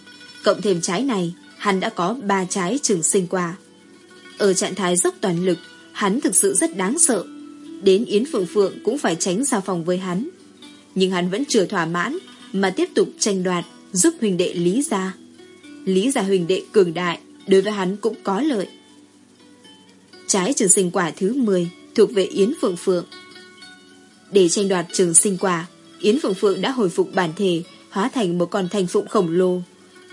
cộng thêm trái này, hắn đã có 3 trái trường sinh quả. Ở trạng thái dốc toàn lực, hắn thực sự rất đáng sợ. Đến Yến Phượng Phượng cũng phải tránh ra phòng với hắn. Nhưng hắn vẫn chưa thỏa mãn, mà tiếp tục tranh đoạt, giúp huynh đệ Lý Gia. Lý Gia huynh đệ cường đại, đối với hắn cũng có lợi. Trái trường sinh quả thứ 10 thuộc về Yến Phượng Phượng. Để tranh đoạt trường sinh quả, Yến Phượng Phượng đã hồi phục bản thể, hóa thành một con thanh phụng khổng lồ.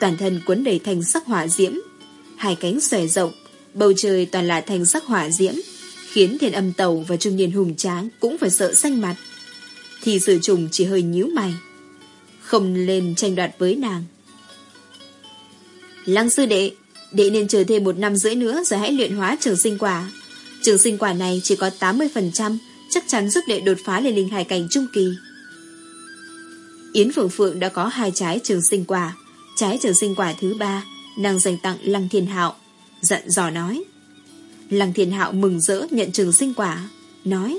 Toàn thân quấn đầy thành sắc hỏa diễm, hai cánh xòe rộng, bầu trời toàn là thành sắc hỏa diễm, khiến thiên âm tàu và trung niên hùng tráng cũng phải sợ xanh mặt. Thì sử trùng chỉ hơi nhíu mày, không lên tranh đoạt với nàng. Lăng sư đệ, đệ nên chờ thêm một năm rưỡi nữa rồi hãy luyện hóa trường sinh quả. Trường sinh quả này chỉ có 80%, chắc chắn giúp đệ đột phá lên linh hải cảnh trung kỳ. Yến Phượng Phượng đã có hai trái trường sinh quả, trái trường sinh quả thứ ba, nàng dành tặng Lăng Thiên Hạo, giận dò nói. Lăng Thiên Hạo mừng rỡ nhận trường sinh quả, nói.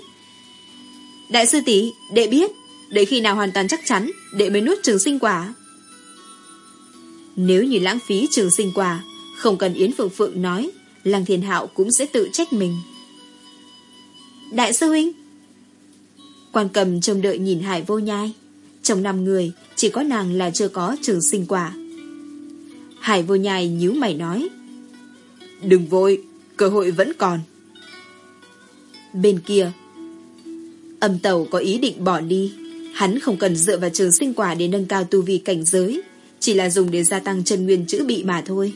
Đại sư tỷ, đệ biết, để khi nào hoàn toàn chắc chắn, đệ mới nuốt trường sinh quả. Nếu như lãng phí trường sinh quả, không cần Yến Phượng Phượng nói, Lăng Thiên Hạo cũng sẽ tự trách mình. Đại sư huynh! Quan cầm trông đợi nhìn hải vô nhai. Trong năm người Chỉ có nàng là chưa có trường sinh quả. Hải vô nhai nhíu mày nói Đừng vội Cơ hội vẫn còn. Bên kia Âm tàu có ý định bỏ đi. Hắn không cần dựa vào trường sinh quả Để nâng cao tu vi cảnh giới Chỉ là dùng để gia tăng chân nguyên chữ bị mà thôi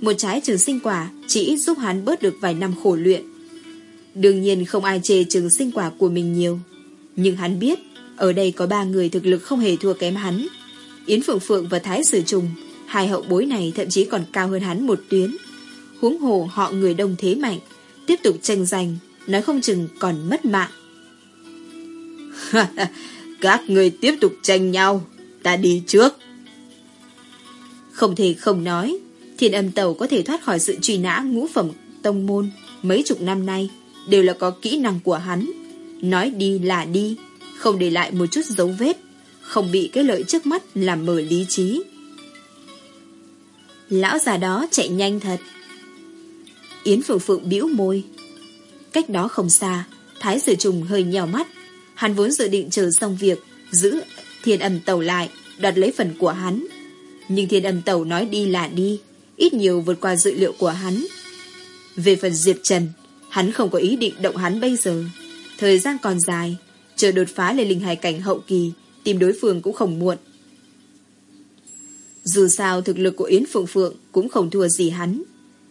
một trái trường sinh quả Chỉ ít giúp hắn bớt được vài năm khổ luyện Đương nhiên không ai chê trường sinh quả của mình nhiều. Nhưng hắn biết, ở đây có ba người thực lực không hề thua kém hắn. Yến Phượng Phượng và Thái Sử Trùng, hai hậu bối này thậm chí còn cao hơn hắn một tuyến. Huống hồ họ người đông thế mạnh, tiếp tục tranh giành, nói không chừng còn mất mạng. Các người tiếp tục tranh nhau, ta đi trước. Không thể không nói, thiên âm tàu có thể thoát khỏi sự truy nã ngũ phẩm tông môn mấy chục năm nay đều là có kỹ năng của hắn. Nói đi là đi, không để lại một chút dấu vết, không bị cái lợi trước mắt làm mở lý trí. Lão già đó chạy nhanh thật. Yến Phượng Phượng bĩu môi. Cách đó không xa, Thái Sử Trùng hơi nhèo mắt. Hắn vốn dự định chờ xong việc, giữ thiên âm tàu lại, đoạt lấy phần của hắn. Nhưng thiên âm tàu nói đi là đi, ít nhiều vượt qua dự liệu của hắn. Về phần Diệp Trần, Hắn không có ý định động hắn bây giờ. Thời gian còn dài, chờ đột phá lên linh hài cảnh hậu kỳ, tìm đối phương cũng không muộn. Dù sao thực lực của Yến Phượng Phượng cũng không thua gì hắn.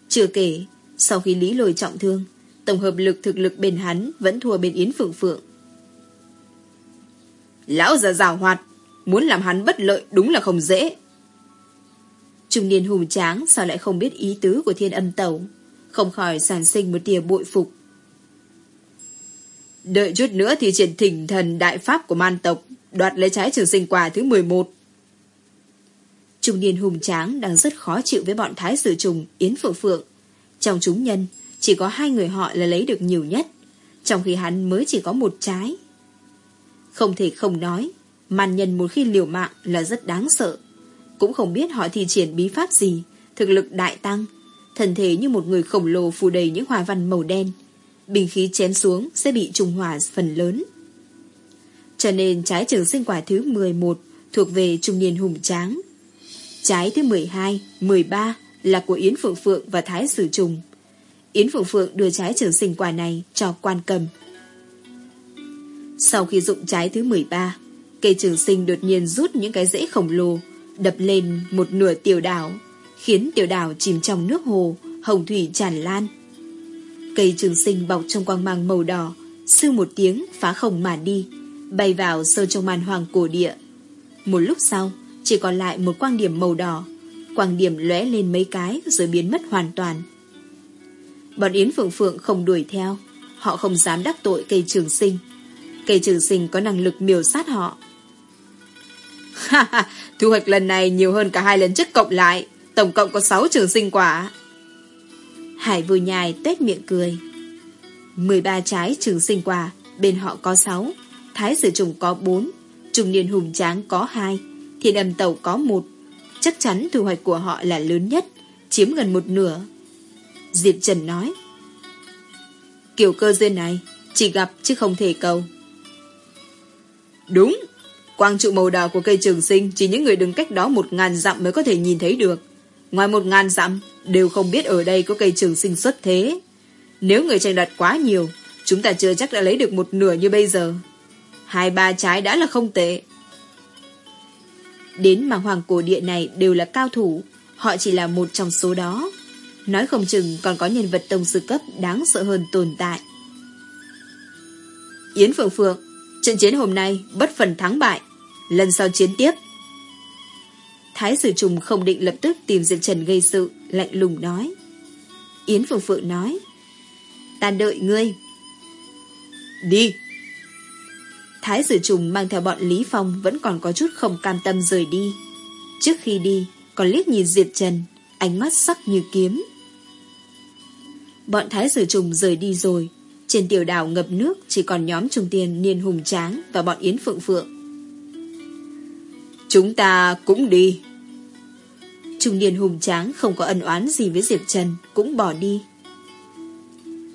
Chưa kể, sau khi Lý Lôi trọng thương, tổng hợp lực thực lực bên hắn vẫn thua bên Yến Phượng Phượng. Lão già rào hoạt, muốn làm hắn bất lợi đúng là không dễ. Trung niên hùng tráng sao lại không biết ý tứ của thiên âm tẩu không khỏi sản sinh một tia bội phục. Đợi chút nữa thì triển thỉnh thần đại pháp của man tộc, đoạt lấy trái trường sinh quả thứ 11. Trung niên hùng tráng đang rất khó chịu với bọn thái sử trùng Yến Phượng Phượng. Trong chúng nhân, chỉ có hai người họ là lấy được nhiều nhất, trong khi hắn mới chỉ có một trái. Không thể không nói, màn nhân một khi liều mạng là rất đáng sợ. Cũng không biết họ thi triển bí pháp gì, thực lực đại tăng, thần thể như một người khổng lồ phủ đầy những hoa văn màu đen. Bình khí chém xuống sẽ bị trùng hòa phần lớn. Cho nên trái trường sinh quả thứ 11 thuộc về trung niên hùng tráng. Trái thứ 12, 13 là của Yến Phượng Phượng và Thái Sử Trùng. Yến Phượng Phượng đưa trái trường sinh quả này cho quan cầm. Sau khi dụng trái thứ 13, cây trường sinh đột nhiên rút những cái rễ khổng lồ, đập lên một nửa tiểu đảo, khiến tiểu đảo chìm trong nước hồ, hồng thủy tràn lan. Cây trường sinh bọc trong quang mang màu đỏ, sư một tiếng phá không mà đi, bay vào sâu trong màn hoàng cổ địa. Một lúc sau, chỉ còn lại một quang điểm màu đỏ, quang điểm lóe lên mấy cái rồi biến mất hoàn toàn. Bọn Yến Phượng Phượng không đuổi theo, họ không dám đắc tội cây trường sinh. Cây trường sinh có năng lực miều sát họ. Ha thu hoạch lần này nhiều hơn cả hai lần trước cộng lại, tổng cộng có 6 trường sinh quả. Hải vừa nhài tết miệng cười. 13 trái trường sinh quả, bên họ có 6, Thái Sử Trùng có 4, trùng Niên Hùng Tráng có 2, Thiên Âm Tàu có 1. Chắc chắn thu hoạch của họ là lớn nhất, chiếm gần một nửa. Diệp Trần nói. Kiểu cơ duyên này, chỉ gặp chứ không thể cầu. Đúng, quang trụ màu đỏ của cây trường sinh chỉ những người đứng cách đó một ngàn dặm mới có thể nhìn thấy được. Ngoài một ngàn dặm, đều không biết ở đây có cây trường sinh xuất thế. Nếu người tranh đặt quá nhiều, chúng ta chưa chắc đã lấy được một nửa như bây giờ. Hai ba trái đã là không tệ. Đến mà hoàng cổ địa này đều là cao thủ, họ chỉ là một trong số đó. Nói không chừng còn có nhân vật tông sư cấp đáng sợ hơn tồn tại. Yến Phượng Phượng, trận chiến hôm nay bất phần thắng bại, lần sau chiến tiếp. Thái sử trùng không định lập tức tìm Diệp Trần gây sự, lạnh lùng nói. Yến Phượng Phượng nói, ta đợi ngươi. Đi. Thái sử trùng mang theo bọn Lý Phong vẫn còn có chút không cam tâm rời đi. Trước khi đi, còn liếc nhìn Diệp Trần, ánh mắt sắc như kiếm. Bọn Thái sử trùng rời đi rồi, trên tiểu đảo ngập nước chỉ còn nhóm trung tiền niên hùng tráng và bọn Yến Phượng Phượng. Chúng ta cũng đi. Trung niên hùng tráng không có ân oán gì với Diệp Trần, cũng bỏ đi.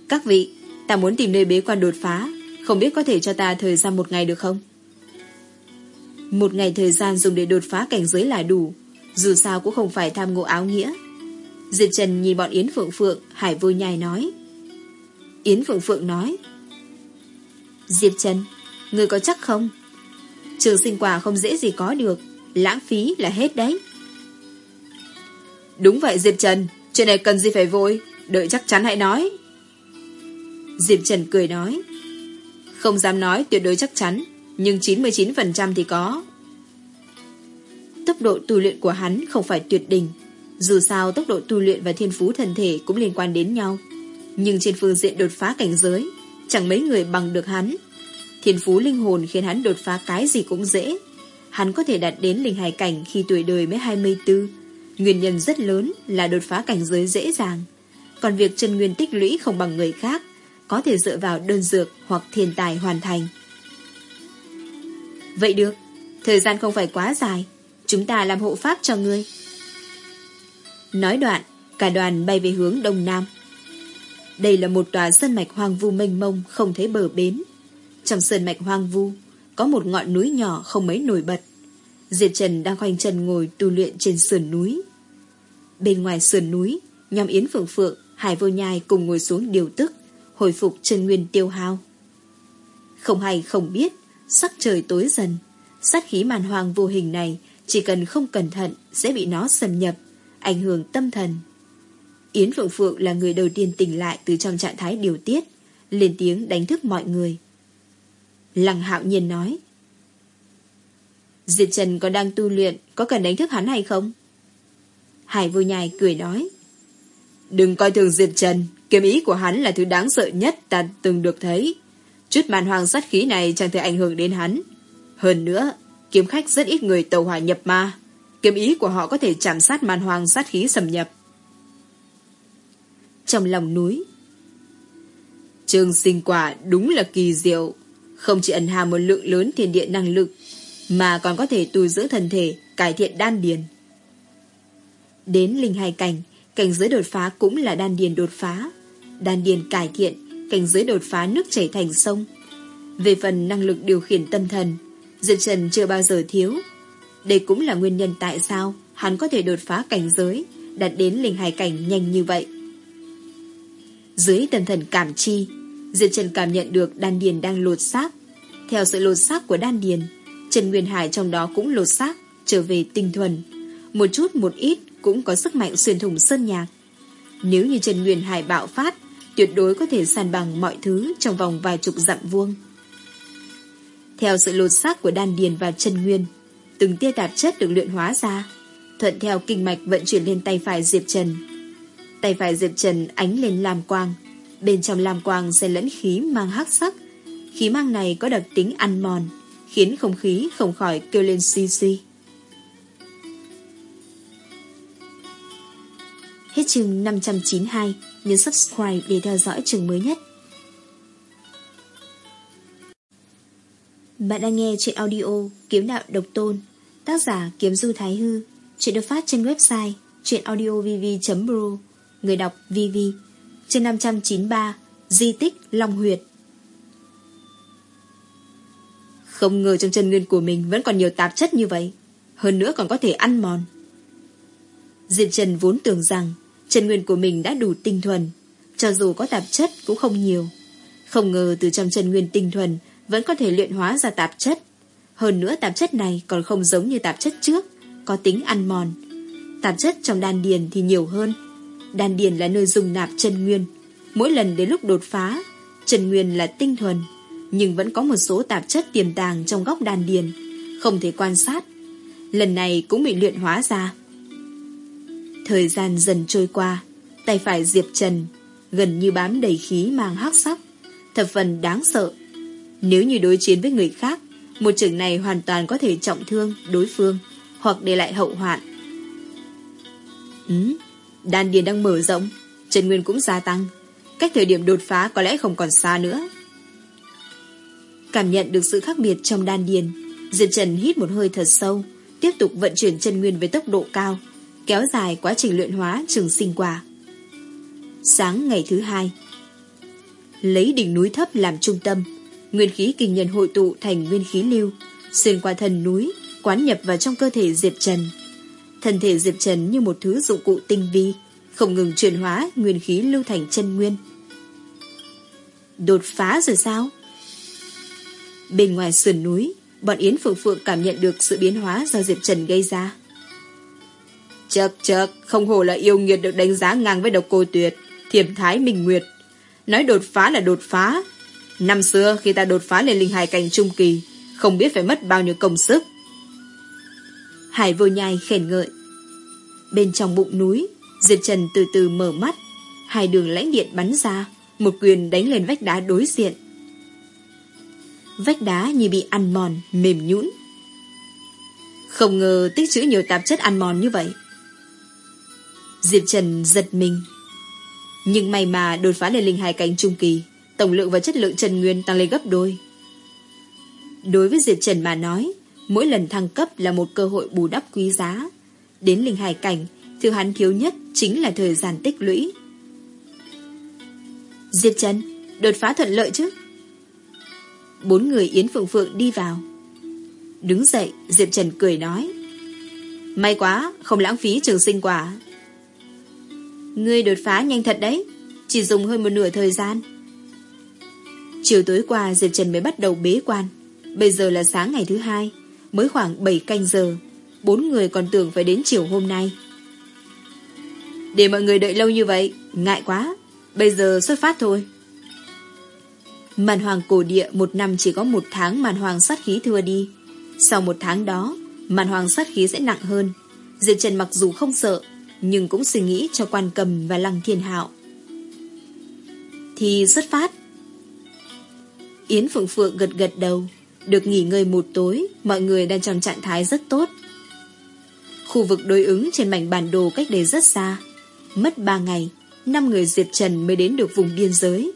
Các vị, ta muốn tìm nơi bế quan đột phá, không biết có thể cho ta thời gian một ngày được không? Một ngày thời gian dùng để đột phá cảnh giới là đủ, dù sao cũng không phải tham ngộ áo nghĩa. Diệp Trần nhìn bọn Yến Phượng Phượng, Hải vui nhai nói. Yến Phượng Phượng nói. Diệp Trần, người có chắc không? Trường sinh quả không dễ gì có được, lãng phí là hết đấy. Đúng vậy Diệp Trần, chuyện này cần gì phải vội, đợi chắc chắn hãy nói. Diệp Trần cười nói. Không dám nói tuyệt đối chắc chắn, nhưng 99% thì có. Tốc độ tu luyện của hắn không phải tuyệt đỉnh, dù sao tốc độ tu luyện và thiên phú thần thể cũng liên quan đến nhau. Nhưng trên phương diện đột phá cảnh giới, chẳng mấy người bằng được hắn. Thiên phú linh hồn khiến hắn đột phá cái gì cũng dễ. Hắn có thể đạt đến linh hài cảnh khi tuổi đời mới 24. Nguyên nhân rất lớn là đột phá cảnh giới dễ dàng. Còn việc chân nguyên tích lũy không bằng người khác, có thể dựa vào đơn dược hoặc thiên tài hoàn thành. Vậy được, thời gian không phải quá dài, chúng ta làm hộ pháp cho ngươi. Nói đoạn, cả đoàn bay về hướng đông nam. Đây là một tòa sân mạch hoang vu mênh mông không thấy bờ bến. Trong sơn mạch hoang vu, có một ngọn núi nhỏ không mấy nổi bật. Diệp Trần đang khoanh chân ngồi tu luyện trên sườn núi. Bên ngoài sườn núi, nhóm Yến Phượng Phượng, Hải Vô Nhai cùng ngồi xuống điều tức, hồi phục chân nguyên tiêu hao. Không hay không biết, sắc trời tối dần, sát khí màn hoang vô hình này chỉ cần không cẩn thận sẽ bị nó xâm nhập, ảnh hưởng tâm thần. Yến Phượng Phượng là người đầu tiên tỉnh lại từ trong trạng thái điều tiết, lên tiếng đánh thức mọi người. Lăng hạo nhiên nói. Diệp Trần còn đang tu luyện, có cần đánh thức hắn hay không? Hải vô nhai cười nói. Đừng coi thường Diệp Trần, kiếm ý của hắn là thứ đáng sợ nhất ta từng được thấy. Chút màn hoàng sát khí này chẳng thể ảnh hưởng đến hắn. Hơn nữa, kiếm khách rất ít người tàu hỏa nhập ma. Kiếm ý của họ có thể chạm sát màn hoàng sát khí xâm nhập. trong lòng núi. Trường sinh quả đúng là kỳ diệu, không chỉ ẩn hàm một lượng lớn thiên địa năng lực, mà còn có thể tu dưỡng thân thể, cải thiện đan điền. Đến linh hai cảnh, cảnh giới đột phá cũng là đan điền đột phá. Đan điền cải thiện, cảnh giới đột phá nước chảy thành sông. Về phần năng lực điều khiển tâm thần, Diệp Trần chưa bao giờ thiếu. Đây cũng là nguyên nhân tại sao hắn có thể đột phá cảnh giới, đạt đến linh hài cảnh nhanh như vậy. Dưới tâm thần cảm chi, Diệp Trần cảm nhận được đan điền đang lột xác. Theo sự lột xác của đan điền, Trần Nguyên Hải trong đó cũng lột xác, trở về tinh thuần. Một chút một ít cũng có sức mạnh xuyên thủng sơn nhạc. Nếu như Trần Nguyên Hải bạo phát, tuyệt đối có thể sàn bằng mọi thứ trong vòng vài chục dặm vuông. Theo sự lột xác của đan điền và chân nguyên, từng tia tạp chất được luyện hóa ra, thuận theo kinh mạch vận chuyển lên tay phải Diệp Trần. Tay phải Diệp Trần ánh lên lam quang, bên trong lam quang xen lẫn khí mang hắc sắc. Khí mang này có đặc tính ăn mòn, khiến không khí không khỏi kêu lên suy suy. Hết chương 592, nhấn subscribe để theo dõi chương mới nhất. Bạn đang nghe chuyện audio Kiếm Đạo Độc Tôn, tác giả Kiếm Du Thái Hư, chuyện được phát trên website chuyenaudiovv.pro, người đọc VV, chương 593, Di tích Long Huyệt. Không ngờ trong chân nguyên của mình vẫn còn nhiều tạp chất như vậy, hơn nữa còn có thể ăn mòn. Diệp Trần vốn tưởng rằng chân nguyên của mình đã đủ tinh thuần, cho dù có tạp chất cũng không nhiều. Không ngờ từ trong chân nguyên tinh thuần vẫn có thể luyện hóa ra tạp chất. Hơn nữa tạp chất này còn không giống như tạp chất trước, có tính ăn mòn. Tạp chất trong đan điền thì nhiều hơn. Đan điền là nơi dùng nạp chân nguyên. Mỗi lần đến lúc đột phá, chân nguyên là tinh thuần, nhưng vẫn có một số tạp chất tiềm tàng trong góc đan điền, không thể quan sát. Lần này cũng bị luyện hóa ra. Thời gian dần trôi qua, tay phải Diệp Trần gần như bám đầy khí mang hắc sắc, thập phần đáng sợ. Nếu như đối chiến với người khác, một trường này hoàn toàn có thể trọng thương đối phương hoặc để lại hậu hoạn. Ừ, đan điền đang mở rộng, chân nguyên cũng gia tăng, cách thời điểm đột phá có lẽ không còn xa nữa. Cảm nhận được sự khác biệt trong đan điền, Diệp Trần hít một hơi thật sâu, tiếp tục vận chuyển chân nguyên với tốc độ cao, kéo dài quá trình luyện hóa trường sinh quả. Sáng ngày thứ hai, lấy đỉnh núi thấp làm trung tâm, nguyên khí kinh nhân hội tụ thành nguyên khí lưu, xuyên qua thần núi, quán nhập vào trong cơ thể Diệp Trần. Thân thể Diệp Trần như một thứ dụng cụ tinh vi, không ngừng chuyển hóa nguyên khí lưu thành chân nguyên. Đột phá rồi sao? Bên ngoài sườn núi, bọn Yến Phượng Phượng cảm nhận được sự biến hóa do Diệp Trần gây ra. Chật chật, không hồ là yêu nghiệt được đánh giá ngang với độc cô tuyệt, thiểm thái minh nguyệt. Nói đột phá là đột phá. Năm xưa khi ta đột phá lên linh hài cảnh trung kỳ, không biết phải mất bao nhiêu công sức. Hải vô nhai khen ngợi. Bên trong bụng núi, Diệp Trần từ từ mở mắt, hai đường lãnh điện bắn ra, một quyền đánh lên vách đá đối diện. Vách đá như bị ăn mòn, mềm nhũn. Không ngờ tích trữ nhiều tạp chất ăn mòn như vậy. Diệp Trần giật mình. Nhưng may mà đột phá lên linh hài cảnh trung kỳ, tổng lượng và chất lượng Trần Nguyên tăng lên gấp đôi. Đối với Diệp Trần mà nói, mỗi lần thăng cấp là một cơ hội bù đắp quý giá. Đến linh hải cảnh, thứ hắn thiếu nhất chính là thời gian tích lũy. Diệp Trần, đột phá thuận lợi chứ? Bốn người Yến Phượng Phượng đi vào. Đứng dậy, Diệp Trần cười nói. May quá, không lãng phí trường sinh quả. Ngươi đột phá nhanh thật đấy, chỉ dùng hơn một nửa thời gian. Chiều tối qua Diệp Trần mới bắt đầu bế quan, bây giờ là sáng ngày thứ hai, mới khoảng 7 canh giờ, bốn người còn tưởng phải đến chiều hôm nay. Để mọi người đợi lâu như vậy, ngại quá, bây giờ xuất phát thôi. Màn hoàng cổ địa một năm chỉ có một tháng màn hoàng sát khí thưa đi. Sau một tháng đó, màn hoàng sát khí sẽ nặng hơn. Diệp Trần mặc dù không sợ, nhưng cũng suy nghĩ cho quan cầm và lăng thiên hạo. Thì xuất phát. Yến Phượng Phượng gật gật đầu, được nghỉ ngơi một tối, mọi người đang trong trạng thái rất tốt. Khu vực đối ứng trên mảnh bản đồ cách đây rất xa. Mất ba ngày, năm người diệt Trần mới đến được vùng biên giới.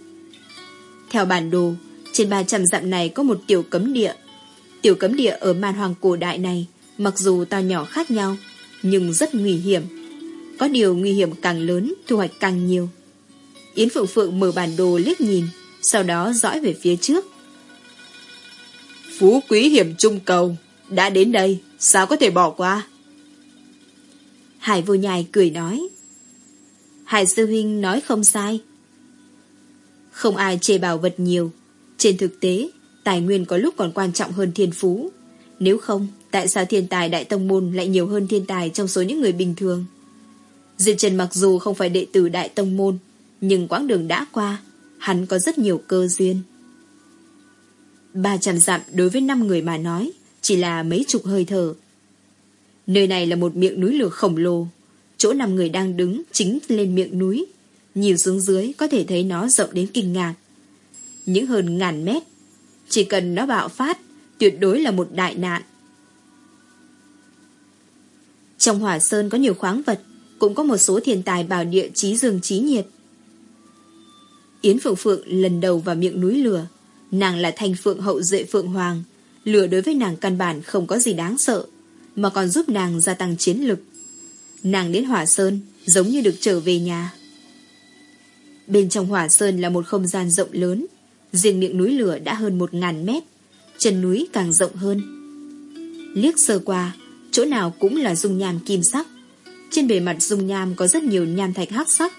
Theo bản đồ, trên 300 dặm này có một tiểu cấm địa. Tiểu cấm địa ở màn hoàng cổ đại này, mặc dù to nhỏ khác nhau, nhưng rất nguy hiểm. Có điều nguy hiểm càng lớn, thu hoạch càng nhiều. Yến Phượng Phượng mở bản đồ liếc nhìn, sau đó dõi về phía trước. Phú quý hiểm trung cầu, đã đến đây, sao có thể bỏ qua? Hải vô nhai cười nói. Hải sư huynh nói không sai. Không ai chê bảo vật nhiều. Trên thực tế, tài nguyên có lúc còn quan trọng hơn thiên phú. Nếu không, tại sao thiên tài đại tông môn lại nhiều hơn thiên tài trong số những người bình thường? Diệp Trần mặc dù không phải đệ tử đại tông môn, nhưng quãng đường đã qua, hắn có rất nhiều cơ duyên. 300 dặm đối với 5 người mà nói, chỉ là mấy chục hơi thở. Nơi này là một miệng núi lửa khổng lồ, chỗ năm người đang đứng chính lên miệng núi. Nhìn xuống dưới có thể thấy nó rộng đến kinh ngạc. Những hơn ngàn mét, chỉ cần nó bạo phát, tuyệt đối là một đại nạn. Trong hỏa sơn có nhiều khoáng vật, cũng có một số thiên tài bảo địa trí dương trí nhiệt. Yến Phượng Phượng lần đầu vào miệng núi lửa, nàng là thành phượng hậu duệ Phượng Hoàng, lửa đối với nàng căn bản không có gì đáng sợ, mà còn giúp nàng gia tăng chiến lực. Nàng đến Hỏa Sơn giống như được trở về nhà. Bên trong Hỏa Sơn là một không gian rộng lớn, riêng miệng núi lửa đã hơn một ngàn mét, chân núi càng rộng hơn. Liếc sơ qua, chỗ nào cũng là dung nham kim sắc. Trên bề mặt dung nham có rất nhiều nham thạch hắc sắc.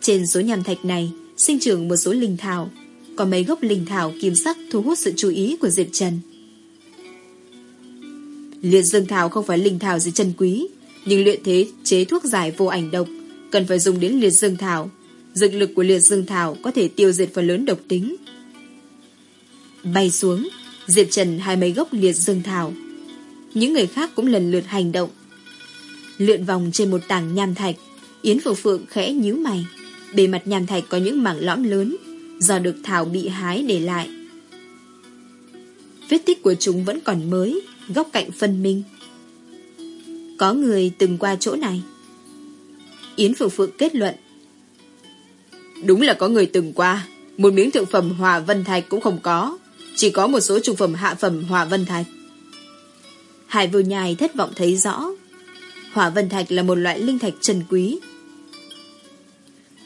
Trên số nham thạch này sinh trưởng một số linh thảo, có mấy gốc linh thảo kim sắc thu hút sự chú ý của Diệp Trần. Liệt dương thảo không phải linh thảo gì chân quý, nhưng luyện thế chế thuốc giải vô ảnh độc, cần phải dùng đến liệt dương thảo. Dược lực của liệt dương thảo có thể tiêu diệt phần lớn độc tính. Bay xuống, Diệp Trần hai mấy gốc liệt dương thảo. Những người khác cũng lần lượt hành động. Lượn vòng trên một tảng nham thạch, Yến Phượng Phượng khẽ nhíu mày. Bề mặt nham thạch có những mảng lõm lớn, do được thảo bị hái để lại. Vết tích của chúng vẫn còn mới, góc cạnh phân minh. Có người từng qua chỗ này. Yến Phượng Phượng kết luận. Đúng là có người từng qua. Một miếng thượng phẩm hòa vân thạch cũng không có. Chỉ có một số trung phẩm hạ phẩm hòa vân thạch. Hải vô nhai thất vọng thấy rõ. Hỏa vân thạch là một loại linh thạch trần quý.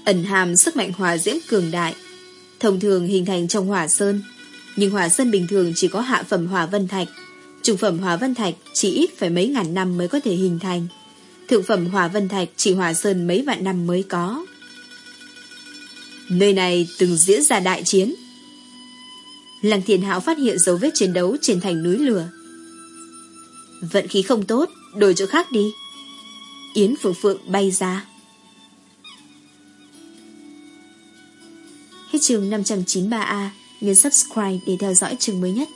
Ẩn hàm sức mạnh hòa diễm cường đại. Thông thường hình thành trong hỏa sơn. Nhưng hỏa sơn bình thường chỉ có hạ phẩm hỏa vân thạch Trung phẩm hỏa vân thạch chỉ ít phải mấy ngàn năm mới có thể hình thành. Thượng phẩm hỏa vân thạch chỉ hỏa sơn mấy vạn năm mới có. Nơi này từng diễn ra đại chiến. Lăng thiền hạo phát hiện dấu vết chiến đấu trên thành núi lửa. Vận khí không tốt, đổi chỗ khác đi. Yến Phượng Phượng bay ra. Hết trường 593A, nhấn subscribe để theo dõi trường mới nhất.